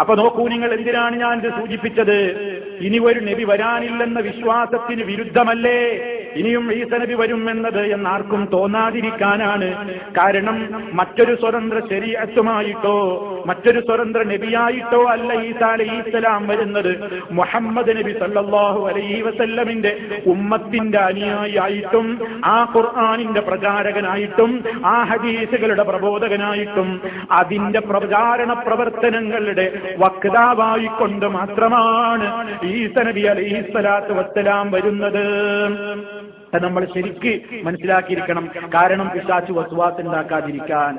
അപ്പൊ നോക്കൂ നിങ്ങൾ എന്തിനാണ് ഞാൻ ഇത് സൂചിപ്പിച്ചത്? ഇനി ഒരു നബി വരാനില്ലെന്ന വിശ്വാസത്തിന് വിരുദ്ധമല്ലേ? ഇനിയും ഈസ നബി വരും എന്നത് എന്നാർക്കും തോന്നാതിരിക്കാനാണ്. കാരണം മറ്റൊരു സ്വതന്ത്ര ശരീരത്തുമായിട്ടോ മറ്റൊരു സ്വതന്ത്ര നബിയായിട്ടോ അല്ല ഈസ ഈസലാം വരുന്നത്. മുഹമ്മദ് നബി സല്ലാഹു അലൈഹി വസല്ലമിന്റെ ഉമ്മത്തിന്റെ അനുയായിയായിട്ടും ആ ഖുർആാനിന്റെ പ്രചാരകനായിട്ടും ആ ഹദീസുകളുടെ പ്രബോധകനായിട്ടും അതിന്റെ പ്രചാരണ പ്രവർത്തനങ്ങളുടെ വക്താവായിക്കൊണ്ട് മാത്രമാണ് ഈസ നബി അലൈഹി വസ്സലാം വരുന്നത്. നമ്മൾ ശരിക്ക് മനസ്സിലാക്കിയിരിക്കണം. കാരണം പിശാച്ചു വസ്വാസ് ഉണ്ടാക്കാതിരിക്കാൻ.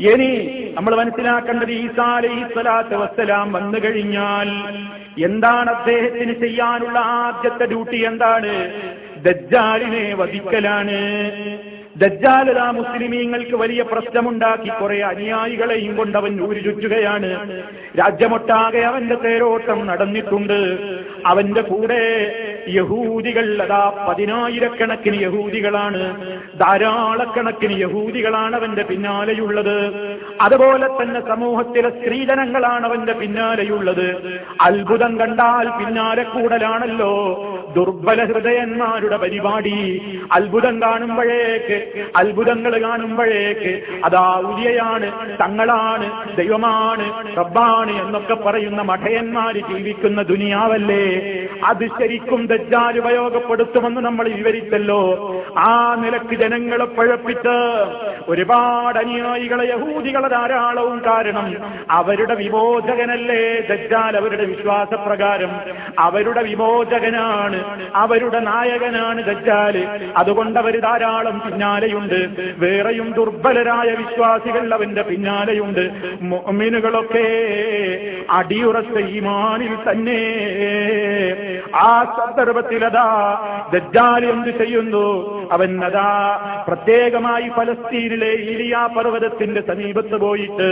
ഇനി നമ്മൾ മനസ്സിലാക്കേണ്ടത് ഈസാ അലൈഹി സ്വലാത്ത് വസ്സലാം വന്നു കഴിഞ്ഞാൽ എന്താണ് അദ്ദേഹത്തിന് ചെയ്യാനുള്ള ആദ്യത്തെ ഡ്യൂട്ടി എന്താണ്? ദജ്ജാലിനെ വധിക്കലാണ്. ദജ്ജാലത മുസ്ലിമീങ്ങൾക്ക് വലിയ പ്രശ്നമുണ്ടാക്കി കുറെ അനുയായികളെയും കൊണ്ടവൻ ഊരു ചുറ്റുകയാണ് രാജ്യമൊട്ടാകെ അവന്റെ തേരോട്ടം നടന്നിട്ടുണ്ട്. അവന്റെ കൂടെ യഹൂദികൾ അതാ പതിനായിരക്കണക്കിന് യഹൂദികളാണ്. ധാരാളക്കണക്കിന് യഹൂദികളാണ് അവന്റെ പിന്നാലെയുള്ളത്. അതുപോലെ തന്നെ സമൂഹത്തിലെ സ്ത്രീജനങ്ങളാണ് അവന്റെ പിന്നാലെയുള്ളത്. അത്ഭുതം കണ്ടാൽ പിന്നാലെ കൂടലാണല്ലോ. ദുർബല ഹൃദയന്മാരുടെ പരിപാടി. അത്ഭുതം കാണുമ്പോഴേക്ക് അത്ഭുതങ്ങൾ കാണുമ്പോഴേക്ക് അതാ ഉലിയയാണ് തങ്ങളാണ് ദൈവമാണ് റബ്ബാണ് എന്നൊക്കെ പറയുന്ന മഠയന്മാര് ജീവിക്കുന്ന ദുനിയാവല്ലേ? അത് ശരിക്കും ദജ്ജാൽ ഉപയോഗപ്പെടുത്തുമെന്ന് നമ്മൾ വിവരിച്ചല്ലോ. ആ നിലയ്ക്ക് ജനങ്ങളെ പഴപ്പിച്ച് ഒരുപാട് അനുയായികളെ യഹൂദികളെ ധാരാളവും കാരണം അവരുടെ വിമോചകനല്ലേ ദജ്ജാൽ അവരുടെ വിശ്വാസപ്രകാരം. അവരുടെ വിമോചകനാണ് അവരുടെ നായകനാണ് ദജ്ജാൽ. അതുകൊണ്ട് അവർ ധാരാളം പിന്നാലെയുണ്ട്. വേറെയും ദുർബലരായ വിശ്വാസികൾ അവന്റെ പിന്നാലെയുണ്ട്. മൊമിനുകളൊക്കെ അടിയുറച്ച ഈമാനിൽ തന്നെ ആ സന്ദർഭത്തിൽ അതാ ദജ്ജാൽ എന്ത് ചെയ്യുന്നു? അവൻ അതാ പ്രത്യേകമായി ഫലസ്തീനിലെ ഇലിയ പർവതത്തിന്റെ സമീപത്ത് പോയിട്ട്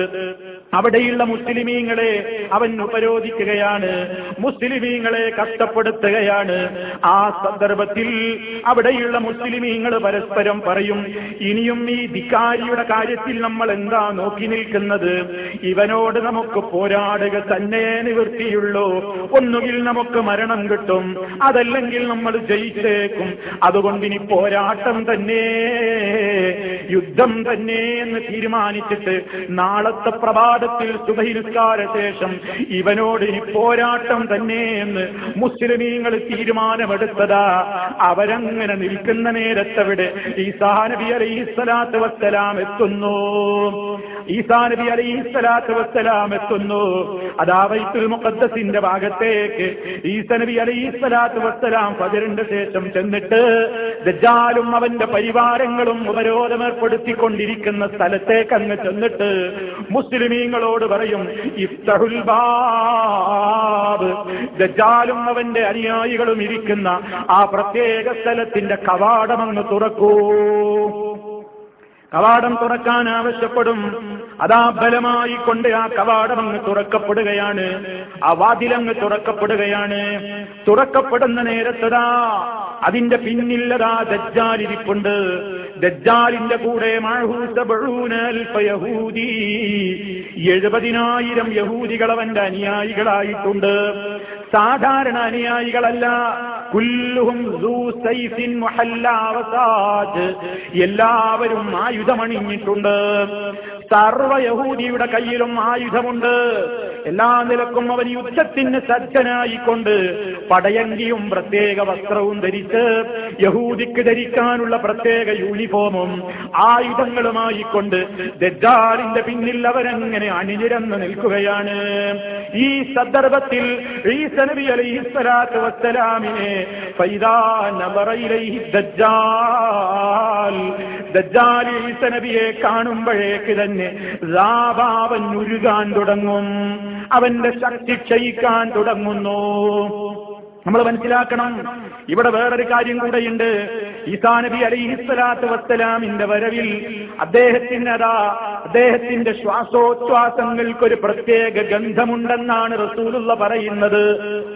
അവിടെയുള്ള മുസ്ലിമീങ്ങളെ അവൻ ഉപരോധിക്കുകയാണ്. മുസ്ലിമീങ്ങളെ കഷ്ടപ്പെടുത്തുകയാണ്. ആ സന്ദർഭത്തിൽ അവിടെയുള്ള മുസ്ലിമീങ്ങൾ പരസ്പരം പറയും ഇനിയും ഈ ധിക്കാരിയുടെ കാര്യത്തിൽ നമ്മൾ എന്താ നോക്കി നിൽക്കുന്നത്? ഇവനോട് നമുക്ക് പോരാടുക തന്നെ നിവൃത്തിയുള്ളൂ. ഒന്നുകിൽ നമുക്ക് മരണം കിട്ടും അതല്ലെങ്കിൽ നമ്മൾ ജയിച്ചേക്കും. അതുകൊണ്ട് ഇനി പോരാട്ടം തന്നെ യുദ്ധം തന്നെ എന്ന് തീരുമാനിച്ചിട്ട് നാളത്തെ പ്രഭാതത്തിൽ സുബഹിസ്കാര ശേഷം ഇവനോട് ഇനി പോരാട്ടം തന്നെ എന്ന് മുസ്ലിമീങ്ങൾ തീരുമാനമെടുത്തതാ. അവരങ്ങനെ നിൽക്കുന്ന നേരത്തെവിടെ ഈ സഹാനബി അലൈഹി സ്വലാത്ത് വസ്സലാം എത്തുന്നു. ഈസാ നബി അലൈഹി സ്വലാത്തു വസ്സലാം എത്തുന്നു. അതാ വൈത്തുൽ മുഖദ്ദസിന്റെ ഭാഗത്തേക്ക് ഈസ നബി അലൈഹി സ്വലാത്തു വസ്സലാം ഫജറിന്റെ ശേഷം ചെന്നിട്ട് ദജ്ജാലും അവന്റെ പരിവാരങ്ങളും ഉപരോധം ഏർപ്പെടുത്തിക്കൊണ്ടിരിക്കുന്ന സ്ഥലത്തേക്ക് അങ്ങ് ചെന്നിട്ട് മുസ്ലിമീങ്ങളോട് പറയും ഇഫ്തഹുൽ ബാബ്. ദജ്ജാലും അവന്റെ അനുയായികളും ഇരിക്കുന്ന ആ പ്രത്യേക സ്ഥലത്തിന്റെ കവാടം അങ്ങ് തുറക്കൂ. കവാടം തുറക്കാൻ ആവശ്യപ്പെടും. അതാ ബലമായി കൊണ്ട് ആ കവാടം അങ്ങ് തുറക്കപ്പെടുകയാണ്. ആ വാതിലങ്ങ് തുറക്കപ്പെടുകയാണ്. തുറക്കപ്പെടുന്ന നേരത്തതാ അതിന്റെ പിന്നില്ലതാ ദജ്ജാലിരിപ്പുണ്ട് ദജ്ജാലിന്റെ കൂടെ യഹൂദി. എഴുപതിനായിരം യഹൂദികൾ അവന്റെ അനുയായികളായിട്ടുണ്ട്. സാധാരണ അനുയായികളല്ല. കുല്ലുഹും എല്ലാവരും ആയുധമണിഞ്ഞിട്ടുണ്ട്. സർവ യഹൂദിയുടെ കയ്യിലും ആയുധമുണ്ട്. എല്ലാ നിലക്കും അവൻ യുദ്ധത്തിന് സജ്ജനായിക്കൊണ്ട് പടയങ്കിയും പ്രത്യേക വസ്ത്രവും ധരിച്ച് യഹൂദിക്ക് ധരിക്കാനുള്ള പ്രത്യേക യൂണിഫോമും ആയുധങ്ങളുമായിക്കൊണ്ട് ദജ്ജാലിന്റെ പിന്നിൽ അവരങ്ങനെ അണിനിരന്ന് നിൽക്കുകയാണ്. ഈ സന്ദർഭത്തിൽ ഈസ നബി അലൈഹി സ്വലാത്തു വസ്സലാമിനെ ഈസ നബിയെ കാണുമ്പോഴേക്ക് തന്നെ അവൻ ഉരുകാൻ തുടങ്ങും. അവന്റെ ശക്തി ക്ഷയിക്കാൻ തുടങ്ങുന്നു. നമ്മൾ മനസ്സിലാക്കണം. ഇവിടെ വേറൊരു കാര്യം കൂടെയുണ്ട്. ഈസാ നബി അലിഹിസ്സലാത്തു വസ്സലാമിന്റെ വരവിൽ അദ്ദേഹത്തിന് അതാ അദ്ദേഹത്തിന്റെ ശ്വാസോച്ഛ്വാസങ്ങൾക്കൊരു പ്രത്യേക ഗന്ധമുണ്ടെന്നാണ് റസൂലുള്ള പറയുന്നത്.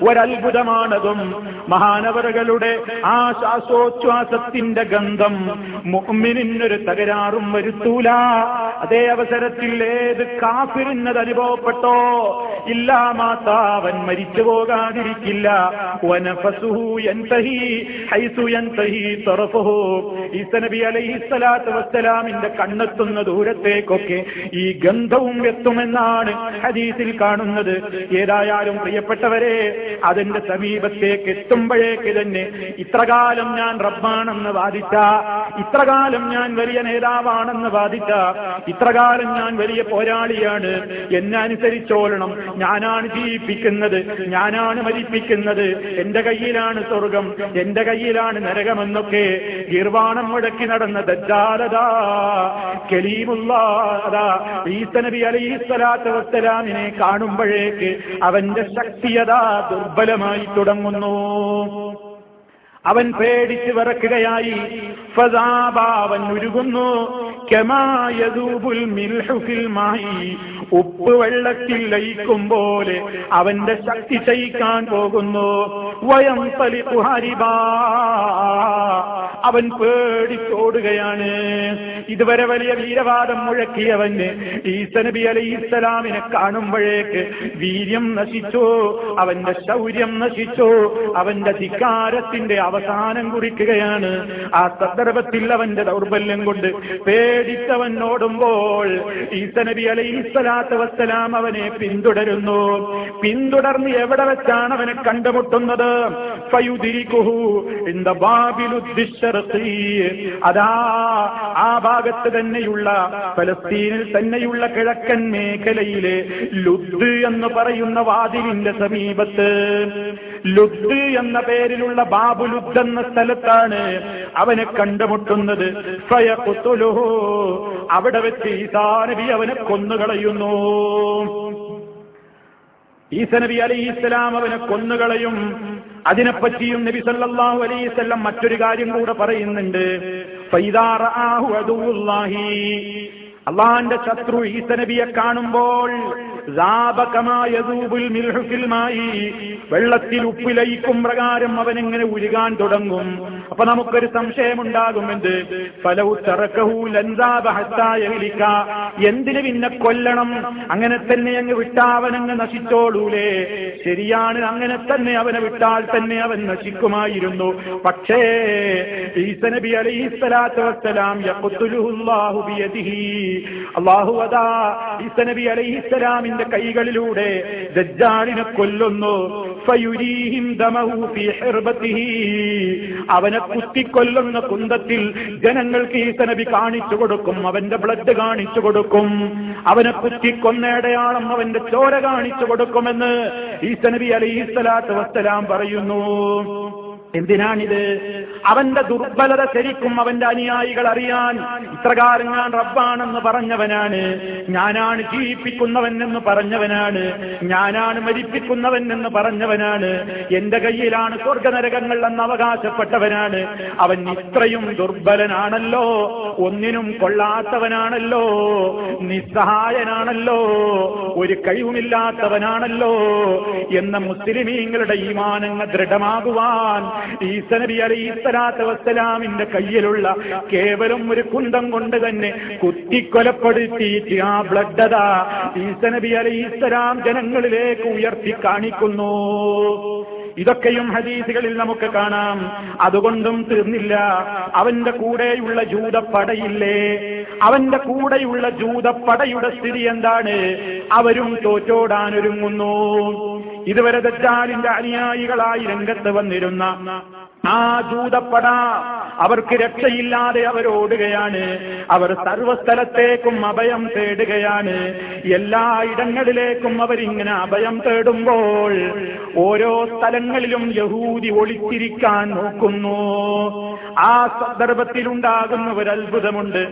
ഒരത്ഭുതമാണതും മഹാനവറുകളുടെ ആ ശ്വാസോച്ഛ്വാസത്തിന്റെ ഗന്ധം മുഹമ്മിനൊരു തകരാറും വരുത്തൂല. അതേ അവസരത്തിൽ ഏത് കാഫിരുന്നത് അനുഭവപ്പെട്ടോ? ഇല്ലാ മാതാവൻ അവൻ മരിച്ചു പോകാതിരിക്കില്ല വനഫസുഹു യൻതഹി ഹൈസു യൻതഹി തൊറഫുഹു ഈസ നബി അലൈഹിസ്സലാത്തു വസ്സലാമിന്റെ കണ്ണെത്തുന്ന ദൂരത്തേക്കൊക്കെ ഈ ഗന്ധവും എത്തുമെന്നാണ് ഹദീസിൽ കാണുന്നത്. ഏതായാലും പ്രിയപ്പെട്ടവരെ അതിന്റെ സമീപത്തേക്ക് എത്തുമ്പോഴേക്ക് തന്നെ ഇത്രകാലം ഞാൻ റബ്ബാണെന്ന് വാദിച്ച ഇത്രകാലം ഞാൻ വലിയ നേതാവാണെന്ന് വാദിച്ച ഇത്രകാലം ഞാൻ വലിയ പോരാളിയാണ്. എന്നെ അനുസരിച്ചോളണം. ഞാനാണ് ജീവിപ്പിക്കുന്നത്. ഞാനാണ് മരിപ്പിക്കുന്നത്. എന്റെ കയ്യിലാണ് സ്വർഗം എന്റെ കയ്യിലാണ് നരകമെന്നൊക്കെ ഗീർവാണം മുടക്കി നടന്ന ദജ്ജാലതാ കലീമുള്ള അതാ. ഈസ നബി അലൈഹിസ്സലാത്തു വസ്സലാമിനെ കാണുമ്പോഴേക്ക് അവന്റെ ശക്തിയതാ ദുർബലമായി തുടങ്ങുന്നു. അവൻ പേടിച്ച് വിറക്കുകയായി ഫസാബ അവൻ ഉരുകുന്നു ഉപ്പ് വെള്ളത്തിൽ ലയിക്കും പോലെ അവന്റെ ശക്തി ചയിക്കാൻ പോകുന്നു. വയം തലി ഹരിബാ. അവൻ പേടിച്ചോടുകയാണ്. ഇതുവരെ വലിയ വീരവാദം മുഴക്കിയവന് ഈസനബി അലൈഹിസ്സലാമിനെ കാണുമ്പോഴേക്ക് വീര്യം നശിച്ചോ അവന്റെ ശൗര്യം നശിച്ചോ അവന്റെ ധിക്കാരത്തിന്റെ അവസാനം കുറിക്കുകയാണ്. ആ സന്ദർഭത്തിൽ അവന്റെ ദൗർബല്യം കൊണ്ട് പേടിച്ചവൻ ഓടുമ്പോൾ ഈസനബി നബി അലൈഹിസ്സലാത്തു വസ്സലാം അവനെ പിന്തുടരുന്നു. പിന്തുടർന്ന് എവിടെ വെച്ചാണ് അവനെ കണ്ടുമുട്ടുന്നത്? അതാ ആ ഭാഗത്ത് തന്നെയുള്ള ഫലസ്തീനിൽ തന്നെയുള്ള കിഴക്കൻ മേഖലയിലെ ലുദ് എന്ന് പറയുന്ന വാതിലിന്റെ സമീപത്ത്. ലുദ് എന്ന പേരിലുള്ള ബാബു ലുദ് എന്ന സ്ഥലത്താണ് അവനെ കണ്ടുമുട്ടുന്നത്. അവിടെ വെച്ച് ഈസാ നബി അവനെ കൊന്നുകളയുന്നു. ഈസ നബി അലൈഹി ഇസ്ലാം അവനെ കൊന്നുകളയും. അതിനെപ്പറ്റിയും നബി സല്ലല്ലാഹു അലൈഹി മറ്റൊരു കാര്യം കൂടെ പറയുന്നുണ്ട്. അള്ളാന്റെ ശത്രു ഈസ നബിയെ കാണുമ്പോൾ വെള്ളത്തിൽ ഉപ്പിലയിക്കും പ്രകാരം അവൻ എങ്ങനെ ഉരുകാൻ തുടങ്ങും. അപ്പൊ നമുക്കൊരു സംശയമുണ്ടാകും എന്ത്? എന്തിനു പിന്നെ കൊല്ലണം? അങ്ങനെ തന്നെ അങ്ങ് വിട്ടാവനങ്ങ് നശിച്ചോളൂലേ. ശരിയാണ് അങ്ങനെ തന്നെ അവനെ വിട്ടാൽ തന്നെ അവൻ നശിക്കുമായിരുന്നു. പക്ഷേ ഈസനബി അലൈഹിസ്സലാത്തു വസ്സലാം ബിയദിഹി അതാ ഈസ നബി അലൈഹിസ്സലാമിന്റെ കൈകളിലൂടെ ദജ്ജാലിനെ കൊല്ലുന്നു. അവനെ കുത്തിക്കൊല്ലുന്ന കുന്തത്തിൽ ജനങ്ങൾക്ക് ഈസ നബി കാണിച്ചു കൊടുക്കും അവന്റെ ബ്ലഡ് കാണിച്ചു കൊടുക്കും. അവനെ കുത്തിക്കൊന്നേടയാളം അവന്റെ ചോര കാണിച്ചു കൊടുക്കുമെന്ന് ഈസ നബി അലൈഹിസ്സലാത്തു വസ്സലാം പറയുന്നു. എന്തിനാണിത്? അവന്റെ ദുർബലത ശരിക്കും അവന്റെ അനുയായികൾ അറിയാൻ ഇത്രകാലം ഞാൻ റബ്ബാണെന്ന് പറഞ്ഞവനാണ്. ഞാനാണ് ജീവിപ്പിക്കുന്നവൻ എന്ന് പറഞ്ഞവനാണ്. ഞാനാണ് മരിപ്പിക്കുന്നവൻ എന്ന് പറഞ്ഞവനാണ്. എന്റെ കയ്യിലാണ് സ്വർഗനരകങ്ങൾ എന്ന് അവകാശപ്പെട്ടവനാണ്. അവൻ ഇത്രയും ദുർബലനാണല്ലോ. ഒന്നിനും കൊള്ളാത്തവനാണല്ലോ. നിസ്സഹായനാണല്ലോ. ഒരു കഴിവുമില്ലാത്തവനാണല്ലോ. എന്ന മുസ്ലിമീങ്ങളുടെ ഈമാനങ്ങൾ ദൃഢമാകുവാൻ ഈസ നബി അലൈഹി സ്വലാത്തു വസ്സലാമിന്റെ കയ്യിലുള്ള കേവലം ഒരു കുന്തം കൊണ്ട് തന്നെ കുത്തിക്കൊലപ്പെടുത്തിയിട്ട് ആ ബ്ലഡതാ ഈസ നബി അലൈഹി ജനങ്ങളിലേക്ക് ഉയർത്തി കാണിക്കുന്നു. ഇതൊക്കെയും ഹദീസുകളിൽ നമുക്ക് കാണാം. അതുകൊണ്ടും തീർന്നില്ല. അവന്റെ കൂടെയുള്ള ജൂതപ്പടയില്ലേ? അവന്റെ കൂടെയുള്ള ജൂതപ്പടയുടെ സ്ഥിതി എന്താണ്? അവരും തോറ്റോടാനൊരുങ്ങുന്നു. ഇതുവരെ ദജ്ജാലിന്റെ അനുയായികളായി രംഗത്ത് വന്നിരുന്ന ആ ജൂതപ്പട അവർക്ക് രക്ഷയില്ലാതെ അവരോടുകയാണ് അവർ സർവസ്ഥലത്തേക്കും അഭയം തേടുകയാണ്. എല്ലാ ഇടങ്ങളിലേക്കും അവരിങ്ങനെ അഭയം തേടുമ്പോൾ ഓരോ സ്ഥലങ്ങളിലും യഹൂദി ഒളിച്ചിരിക്കാൻ നോക്കുന്നു. ആ സന്ദർഭത്തിലുണ്ടാകുന്ന ഒരു അത്ഭുതമുണ്ട്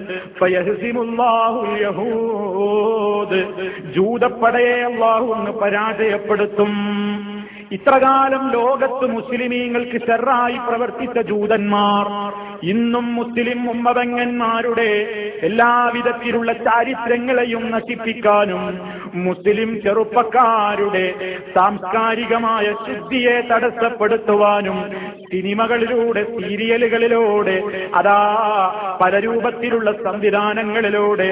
ജൂതപ്പടയെ അള്ളാഹു ഒന്ന് പരാജയപ്പെടുത്തും. ഇത്രകാലം ലോകത്ത് മുസ്ലിമീങ്ങൾക്ക് ചെറായി പ്രവർത്തിച്ച ജൂതന്മാർ ഇന്നും മുസ്ലിം ഉമ്മതങ്ങന്മാരുടെ എല്ലാവിധത്തിലുള്ള ചാരിത്രങ്ങളെയും നശിപ്പിക്കാനും മുസ്ലിം ചെറുപ്പക്കാരുടെ സാംസ്കാരികമായ ശുദ്ധിയെ തടസ്സപ്പെടുത്തുവാനും സിനിമകളിലൂടെ സീരിയലുകളിലൂടെ അതാ പലരൂപത്തിലുള്ള സംവിധാനങ്ങളിലൂടെ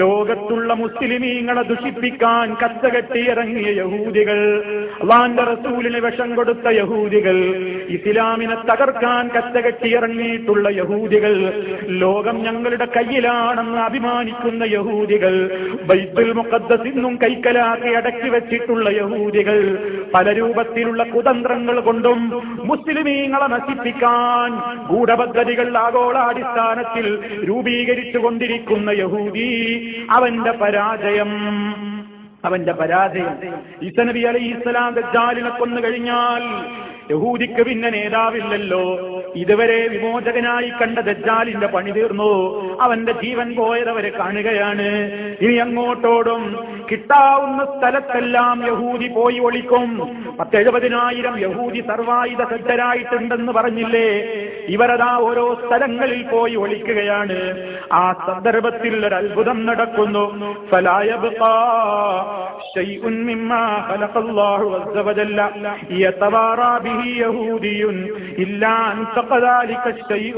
ലോകത്തുള്ള മുസ്ലിമീങ്ങളെ ദുഷിപ്പിക്കാൻ കച്ചകെട്ടിയിറങ്ങിയ യഹൂദികൾ അള്ളാന്റെ റസൂലിന് വിഷം കൊടുത്ത യഹൂദികൾ ഇസ്ലാമിനെ തകർക്കാൻ കച്ചകെട്ടിയിറങ്ങിയിട്ടുള്ള യഹൂദികൾ ലോകം ഞങ്ങളുടെ കയ്യിലാണെന്ന് അഭിമാനിക്കുന്ന യഹൂദികൾ ബൈബിൾ മുഖദ്ദസിന്നും കൈക്കലാക്കി അടക്കി വെച്ചിട്ടുള്ള യഹൂദികൾ പല രൂപത്തിലുള്ള കുതന്ത്രങ്ങൾ കൊണ്ടും മുസ്ലിമീങ്ങളെ നശിപ്പിക്കാൻ ഗൂഢപദ്ധതികൾ ആഗോളാടിസ്ഥാനത്തിൽ രൂപീകരിച്ചു കൊണ്ടിരിക്കുന്ന യഹൂദി അവന്റെ പരാജയം അവന്റെ പരാജയം. ഈസനബി അലൈഹി ഇസ്ലാം ദജ്ജാലിനെ കൊന്നു കഴിഞ്ഞാൽ യഹൂദിക്ക് പിന്നെ നേതാവില്ലല്ലോ. ഇതുവരെ വിമോചകനായി കണ്ട ദജ്ജാലിന്റെ പണി തീർന്നു. അവന്റെ ജീവൻ പോയതവരെ കാണുകയാണ്. ഇനി അങ്ങോട്ടോടും കിട്ടാവുന്ന സ്ഥലത്തെല്ലാം യഹൂദി പോയി ഒളിക്കും. പത്തെഴുപതിനായിരം യഹൂദി സർവായുധ സജ്ജരായിട്ടുണ്ടെന്ന് പറഞ്ഞില്ലേ? ഇവരതാ ഓരോ സ്ഥലങ്ങളിൽ പോയി ഒളിക്കുകയാണ്. ആ സന്ദർഭത്തിൽ ഒരു അത്ഭുതം നടക്കുന്നു ഫലായബ്ഖാ ശൈഉൻ മിമ്മാ ഖലഖല്ലാഹു അസ്സ വജല്ല യതവാറാ ബിഹി യഹൂദിയുൻ ഇല്ലാ അൻ തഖദാലിക الشيء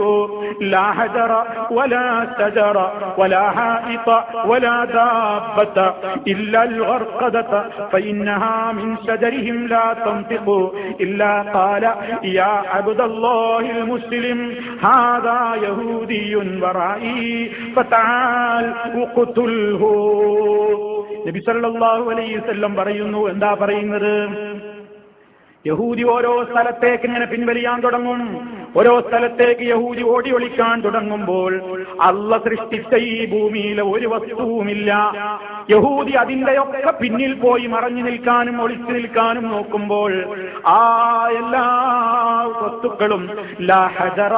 لا حجر ولا شجر ولا حائط ولا دابة إلا الغرقدة فإنها من شجرهم لا تنطق إلا قال يا عبد الله المسلم هذا يهودي ورائي فتعال اقتله നബി സല്ലല്ലാഹു അലൈഹി വസല്ലം പറയുന്നു എന്താ പറയുന്നത് യഹൂദി ഓരോ സ്ഥലത്തേക്ക് ഇങ്ങനെ പിൻവലിയാൻ തുടങ്ങും. ഓരോ സ്ഥലത്തേക്ക് യഹൂദി ഓടി ഒളിക്കാൻ തുടങ്ങുമ്പോൾ അള്ള സൃഷ്ടിച്ച ഈ ഭൂമിയിലെ ഒരു വസ്തുവുമില്ല. യഹൂദി അതിന്റെയൊക്കെ പിന്നിൽ പോയി മറഞ്ഞു നിൽക്കാനും ഒളിച്ചു നിൽക്കാനും നോക്കുമ്പോൾ ആ എല്ലാ വസ്തുക്കളും ലാ ഹജറ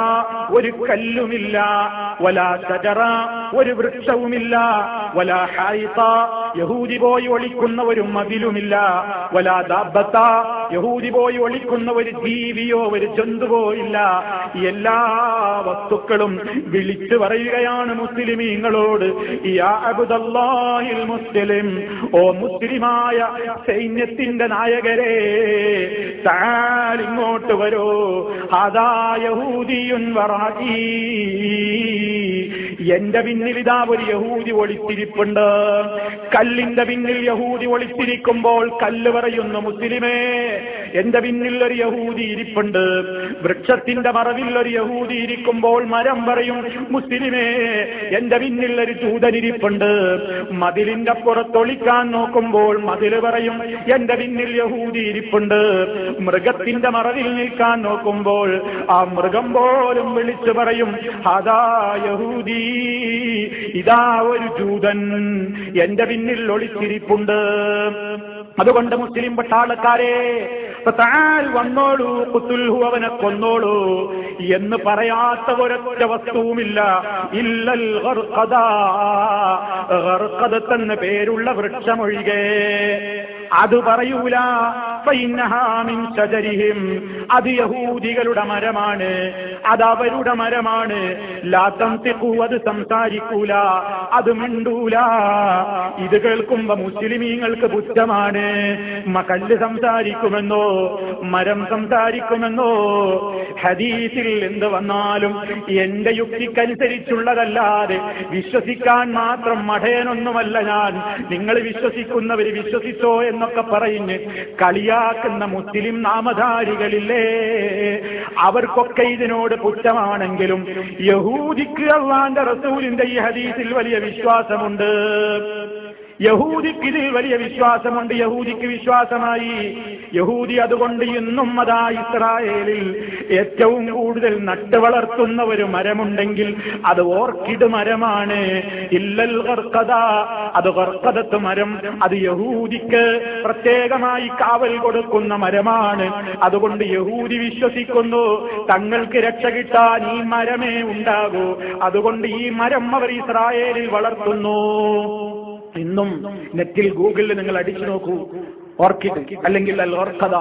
ഒരു കല്ലുമില്ല വലാ സജറ ഒരു വൃക്ഷവുമില്ല വലാ ഹായിത യഹൂദി പോയി ഒളിക്കുന്ന ഒരു മതിലുമില്ല വലാ ദാബത്ത യഹൂദി പോയി ഒളിക്കുന്ന ഒരു ജീവിയോ ഒരു ജന്തുവോ ഇല്ല. എല്ലാ വസ്തുക്കളും വിളിച്ചു പറയുകയാണ് മുസ്ലിമീങ്ങളോട് ഈ അബുദല്ലാഹിൽ മുസ്ലിം ഓ മുസ്ലിമായ സൈന്യത്തിന്റെ നായകരെ താലിങ്ങോട്ട് വരൂ. അതാ യഹൂദിയുൻ വറാജി എന്റെ പിന്നിൽ ഇതാ ഒരു യഹൂദി ഒളിച്ചിരിപ്പുണ്ട്. കല്ലിന്റെ പിന്നിൽ യഹൂദി ഒളിത്തിരിക്കുമ്പോൾ കല്ല് പറയുന്നു മുസ്ലിമേ എന്റെ പിന്നിൽ ഒരു യഹൂദി ഇരിപ്പുണ്ട്. വൃക്ഷത്തിന്റെ മറവിൽ ഒരു യഹൂദി ഇരിക്കുമ്പോൾ മരം പറയും മുസ്ലിമേ എന്റെ പിന്നിൽ ഒരു ചൂതനിരിപ്പുണ്ട് മതിലിന്റെ പുറത്തൊളിക്കാൻ നോക്കുമ്പോൾ മതിൽ പറയും എന്റെ പിന്നിൽ യഹൂദി ഇരിപ്പുണ്ട്. മൃഗത്തിന്റെ മറവിൽ നിൽക്കാൻ നോക്കുമ്പോൾ ആ മൃഗം പോലും വിളിച്ചു പറയും അതാ യഹൂദി ഇതാ ഒരു ജൂതൻ എന്റെ പിന്നിൽ ഒളിച്ചിരിപ്പുണ്ട്. അതുകൊണ്ട് മുസ്ലിം പട്ടാളക്കാരെ വന്നോളൂ കുത്തുൽഹു അവനെ കൊന്നോളൂ എന്ന് പറയാത്ത ഒരൊറ്റ വസ്തുവുമില്ല. ഇല്ലൽ തന്നെ പേരുള്ള വൃക്ഷമൊഴികെ. അത് പറയൂല. അത് യഹൂദികളുടെ മരമാണ്. അത് അവരുടെ മരമാണ്. ലാ തംതിഖു അത് സംസാരിക്കൂല. അത് മിണ്ടൂല. ഇത് കേൾക്കുമ്പോ മുസ്ലിമീങ്ങൾക്ക് പുച്ഛമാണ്. മകൽ സംസാരിക്കുമെന്നോ മരം സംസാരിക്കുമെന്നോ ഹദീസിൽ എന്ത് വന്നാലും എന്റെ യുക്തിക്കനുസരിച്ചുള്ളതല്ലാതെ വിശ്വസിക്കാൻ മാത്രം മഠയനൊന്നുമല്ല ഞാൻ. നിങ്ങൾ വിശ്വസിക്കുന്നവര് വിശ്വസിച്ചോ എന്നൊക്കെ പറഞ്ഞ് കളിയാക്കുന്ന മുസ്ലിം നാമധാരികളില്ലേ? അവർക്കൊക്കെ ഇതിനോട് പുച്ഛമാണെങ്കിലും യഹൂദിക്ക് അള്ളാന്റെ റസൂലിന്റെ ഈ ഹദീസിൽ വലിയ വിശ്വാസമുണ്ട്. യഹൂദിക്ക് ഇതിൽ വലിയ വിശ്വാസമുണ്ട്. യഹൂദിക്ക് വിശ്വാസമായി. യഹൂദി അതുകൊണ്ട് ഇന്നും അതാ ഇസ്രായേലിൽ ഏറ്റവും കൂടുതൽ നട്ടു വളർത്തുന്ന ഒരു മരമുണ്ടെങ്കിൽ അത് ഓർക്കിഡ് മരമാണ്. ഇല്ലൽ കർക്കത അത് കർക്കതത്ത് മരം. അത് യഹൂദിക്ക് പ്രത്യേകമായി കാവൽ കൊടുക്കുന്ന മരമാണ്. അതുകൊണ്ട് യഹൂദി വിശ്വസിക്കുന്നു തങ്ങൾക്ക് രക്ഷ കിട്ടാൻ ഈ മരമേ ഉണ്ടാകൂ. അതുകൊണ്ട് ഈ മരം അവർ ഇസ്രായേലിൽ വളർത്തുന്നു. ഇന്നും നെറ്റിൽ ഗൂഗിളിൽ നിങ്ങൾ അടിച്ചു നോക്കൂ. ഓർക്കിഡ് അല്ലെങ്കിൽ അൽ ഓർക്കഥ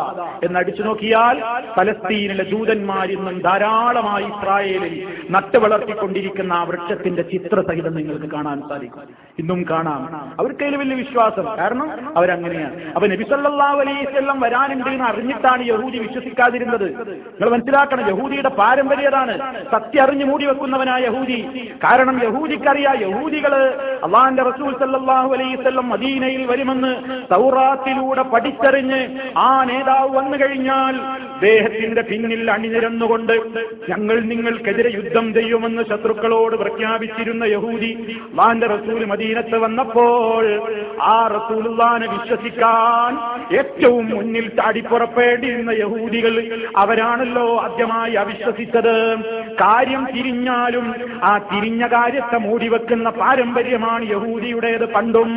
എന്ന് അടിച്ചു നോക്കിയാൽ പലസ്തീനിലെ ജൂതന്മാരിന്നും ധാരാളമായി ഇസ്രായേലിൽ നട്ടു വളർത്തിക്കൊണ്ടിരിക്കുന്ന ആ വൃക്ഷത്തിന്റെ ചിത്രസഹിതം നിങ്ങൾക്ക് കാണാൻ സാധിക്കും. ഇന്നും കാണാം. അവർക്ക് അതിൽ വലിയ വിശ്വാസം. കാരണം അവരങ്ങനെയാണ്. അപ്പൊ നബിസല്ലാ വസല്ലം വരാനുണ്ട് എന്ന് അറിഞ്ഞിട്ടാണ് യഹൂദി വിശ്വസിക്കാതിരുന്നത്. നിങ്ങൾ മനസ്സിലാക്കണം യഹൂദിയുടെ പാരമ്പര്യതാണ് സത്യം അറിഞ്ഞു മൂടി വെക്കുന്നവനായ യഹൂദി. കാരണം യഹൂദിക്കറിയാം യഹൂദികൾ അള്ളാന്റെ റസൂൽ സല്ലാഹു വസല്ലം മദീനയിൽ വരുമെന്ന് തൗറാത്തിലൂടെ പഠിച്ചറിഞ്ഞ് ആ നേതാവ് വന്നു കഴിഞ്ഞാൽ ദേഹത്തിന്റെ പിന്നിൽ അണിനിരന്നുകൊണ്ട് ഞങ്ങൾ നിങ്ങൾക്കെതിരെ യുദ്ധം ചെയ്യുമെന്ന് ശത്രുക്കളോട് പ്രഖ്യാപിച്ചിരുന്ന യഹൂദി വാന്റെ റസൂൽ മദീനത്ത് വന്നപ്പോൾ ആ റസൂലുള്ളാനെ വിശ്വസിക്കാൻ ഏറ്റവും മുന്നിൽ ചാടിപ്പുറപ്പെടിയിരുന്ന യഹൂദികൾ അവരാണല്ലോ ആദ്യമായി അവിശ്വസിച്ചത്. കാര്യം തിരിഞ്ഞാലും ആ തിരിഞ്ഞ കാര്യത്തെ മൂടിവെക്കുന്ന പാരമ്പര്യമാണ് യഹൂദിയുടേത് പണ്ടും.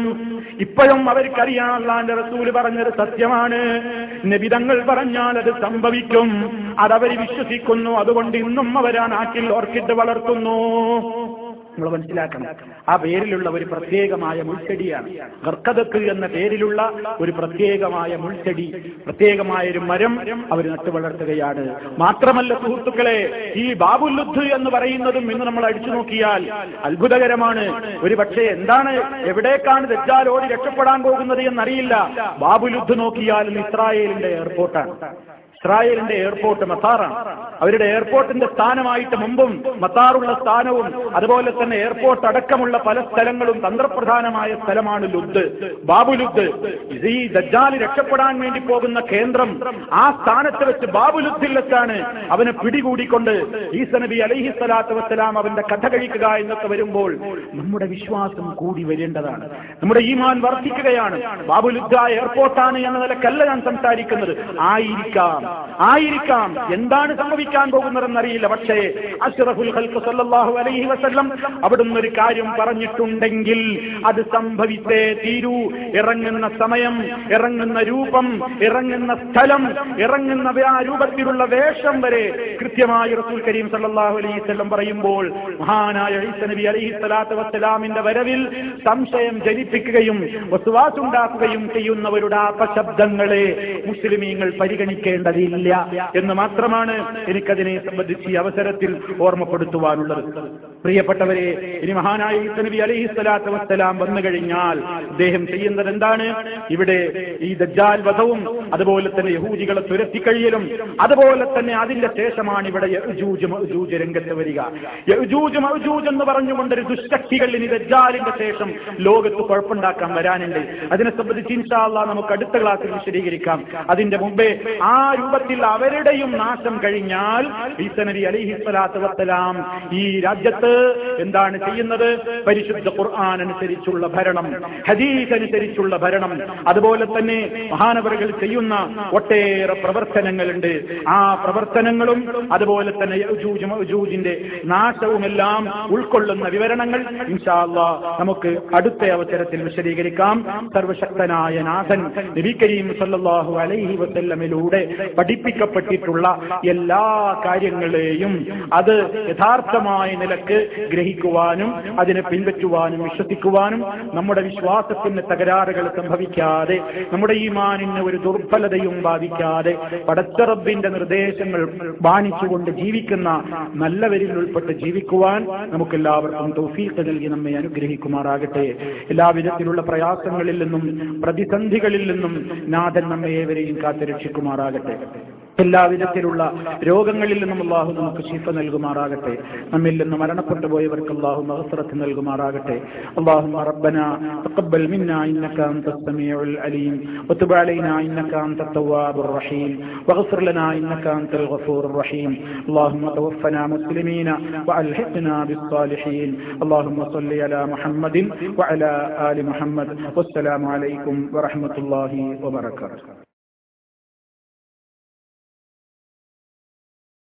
ഇപ്പോഴും അവർക്കറിയാം അള്ളാന്റെ റസൂൽ പറഞ്ഞത് സത്യമാണ്. നബിതങ്ങൾ പറഞ്ഞാൽ അത് സംഭവിക്കും. അതവർ വിശ്വസിക്കുന്നു. അതുകൊണ്ട് ഇന്നും അവരാ നാട്ടിൽ ഓർക്കിഡ് വളർത്തുന്നു. നമ്മൾ മനസ്സിലാക്കണം. ആ പേരിലുള്ള ഒരു പ്രത്യേകമായ മുൾച്ചെടിയാണ്. ഗർക്കതക്ക് എന്ന പേരിലുള്ള ഒരു പ്രത്യേകമായ മുൾച്ചെടി പ്രത്യേകമായ ഒരു മരം അവർ നട്ടു വളർത്തുകയാണ്. മാത്രമല്ല സുഹൃത്തുക്കളെ ഈ ബാബുലുദ്ധ് എന്ന് പറയുന്നതും ഇന്ന് നമ്മൾ അടിച്ചു നോക്കിയാൽ അത്ഭുതകരമാണ്. ഒരു പക്ഷേ എന്താണ് എവിടേക്കാണ് തെറ്റാലോടി രക്ഷപ്പെടാൻ പോകുന്നത് എന്നറിയില്ല. ബാബുലുദ്ധ് നോക്കിയാലും ഇസ്രായേലിന്റെ എയർപോർട്ടാണ് ഇസ്രായേലിന്റെ എയർപോർട്ട് മത്താറാണ്. അവരുടെ എയർപോർട്ടിന്റെ സ്ഥാനമായിട്ട് മുമ്പും മത്താറുള്ള സ്ഥാനവും അതുപോലെ തന്നെ എയർപോർട്ട് അടക്കമുള്ള പല സ്ഥലങ്ങളും തന്ത്രപ്രധാനമായ സ്ഥലമാണ് ലുദ് ബാബു ലുദ് ഈ ദജ്ജാൽ രക്ഷപ്പെടാൻ വേണ്ടി പോകുന്ന കേന്ദ്രം ആ സ്ഥാനത്ത് വെച്ച് ബാബു ലുദ്ദിൽ വെച്ചാണ് അവനെ പിടികൂടിക്കൊണ്ട് ഈസ നബി അലൈഹി സ്വലാത്തു വസ്സലാം അവന്റെ കഥ കഴിക്കുക എന്നൊക്കെ വരുമ്പോൾ നമ്മുടെ വിശ്വാസം കൂടി വരേണ്ടതാണ്. നമ്മുടെ ഈമാൻ വർദ്ധിക്കുകയാണ്. ബാബു ലുദ്ദ എയർപോർട്ടാണ് എന്ന നിലക്കല്ല ഞാൻ സംസാരിക്കുന്നത്. ആയിരിക്കാം. ആയിരിക്കാം. എന്താണ് സംഭവിക്കാൻ പോകുന്നതെന്നറിയില്ല. പക്ഷേ അഷ്റഫുൽ ഖൽഖ് സല്ലല്ലാഹു അലൈഹി വസല്ലം അവിടുന്ന് ഒരു കാര്യം പറഞ്ഞിട്ടുണ്ടെങ്കിൽ അത് സംഭവിച്ചേ തീരൂ. ഇറങ്ങുന്ന സമയം ഇറങ്ങുന്ന രൂപം ഇറങ്ങുന്ന സ്ഥലം ഇറങ്ങുന്ന ആ രൂപത്തിലുള്ള വേഷം വരെ കൃത്യമായി റസൂൽ കരീം സല്ലല്ലാഹു അലൈഹി വസല്ലം പറയുമ്പോൾ മഹാനായ ഈസ നബി അലൈഹി സ്വലാത്തു വസ്സലാമിന്റെ വരവിൽ സംശയം ജനിപ്പിക്കുകയും വസുവാസുണ്ടാക്കുകയും ചെയ്യുന്നവരുടെ അപശബ്ദങ്ങളെ മുസ്ലിമീങ്ങൾ പരിഗണിക്കേണ്ടതില്ല എന്ന് മാത്രമാണ് എനിക്കതിനെ സംബന്ധിച്ച് ഈ അവസരത്തിൽ ഓർമ്മപ്പെടുത്തുവാനുള്ളത്. പ്രിയപ്പെട്ടവരെ ഇനി മഹാനായ നബി അലൈഹി സ്വലാത്തു വസ്സലാം വന്നു കഴിഞ്ഞാൽ അദ്ദേഹം ചെയ്യുന്നത് എന്താണ്? ഇവിടെ ഈ ദജ്ജാൽ വധവും അതുപോലെ തന്നെ യഹൂദികളെ തുരത്തിക്കഴിയലും അതുപോലെ തന്നെ അതിന്റെ ശേഷമാണ് ഇവിടെ രംഗത്ത് വരിക. എന്ന് പറഞ്ഞുകൊണ്ട് പറഞ്ഞുകൊണ്ടൊരു ദുഷ്ടക്തികൾ ഇനി ദജ്ജാലിന്റെ ശേഷം ലോകത്ത് കുഴപ്പമുണ്ടാക്കാൻ വരാനുണ്ട്. അതിനെ സംബന്ധിച്ച് ഇൻഷാല്ല നമുക്ക് അടുത്ത ക്ലാസ്സിൽ വിശദീകരിക്കാം. അതിന്റെ മുമ്പേ ആ രൂപത്തിൽ അവരുടെയും നാശം കഴിഞ്ഞാൽ ഈസ നബി അലൈഹി സ്വലാത്തു വസ്സലാം ഈ രാജ്യത്ത് എന്താണ് ചെയ്യുന്നത്? പരിശുദ്ധ ഖുർആൻ അനുസരിച്ചുള്ള ഭരണം ഹദീസ് അനുസരിച്ചുള്ള ഭരണം. അതുപോലെ തന്നെ മഹാനവറുകൾ ചെയ്യുന്ന ഒട്ടേറെ പ്രവർത്തനങ്ങളുണ്ട്. ആ പ്രവർത്തനങ്ങളും അതുപോലെ തന്നെ യജൂജിന്റെ നാശവുമെല്ലാം ഉൾക്കൊള്ളുന്ന വിവരണങ്ങൾ ഇൻഷാല്ല നമുക്ക് അടുത്ത അവസരത്തിൽ വിശദീകരിക്കാം. സർവശക്തനായ നാഥൻ നബി കരീം സല്ലാഹു അലൈഹി വസല്ലമിലൂടെ പഠിപ്പിക്കപ്പെട്ടിട്ടുള്ള എല്ലാ കാര്യങ്ങളെയും അത് യഥാർത്ഥമായ നിലയ്ക്ക് ഗ്രഹിക്കുവാനും അതിനെ പിൻപറ്റുവാനും വിശ്വസിക്കുവാനും നമ്മുടെ വിശ്വാസത്തിന് തകരാറുകൾ സംഭവിക്കാതെ നമ്മുടെ ഈമാനിന് ഒരു ദുർബലതയും ബാധിക്കാതെ പടച്ചറബിന്റെ നിർദ്ദേശങ്ങൾ മാനിച്ചുകൊണ്ട് ജീവിക്കുന്ന നല്ലവരിൽ ഉൾപ്പെട്ട് ജീവിക്കുവാൻ നമുക്കെല്ലാവർക്കും തൗഫീഖ് നൽകി നമ്മെ അനുഗ്രഹിക്കുമാറാകട്ടെ. എല്ലാവിധത്തിലുള്ള പ്രയാസങ്ങളിൽ നിന്നും പ്രതിസന്ധികളിൽ നിന്നും നാഥൻ നമ്മെ ഏവരെയും കാത്തുരക്ഷിക്കുമാറാകട്ടെ. എല്ലാവിധത്തിലുള്ള രോഗങ്ങളിൽ നിന്നും അള്ളാഹു നമുക്ക് ശിഫ നൽകുമാറാകട്ടെ നമ്മിൽ നിന്ന് മരണപ്പെട്ടു പോയവർക്ക് അള്ളാഹു മഹസറത്ത് നൽകുമാറാകട്ടെ അള്ളാഹു ربنا تقبل منا انك انت السميع العليم وتب علينا انك انت التواب الرحيم واغفر لنا انك انت الغفور الرحيم اللهم توفنا مسلمين والحقنا بالصالحين اللهم صل على محمد وعلى ال محمد والسلام عليكم ورحمه الله وبركاته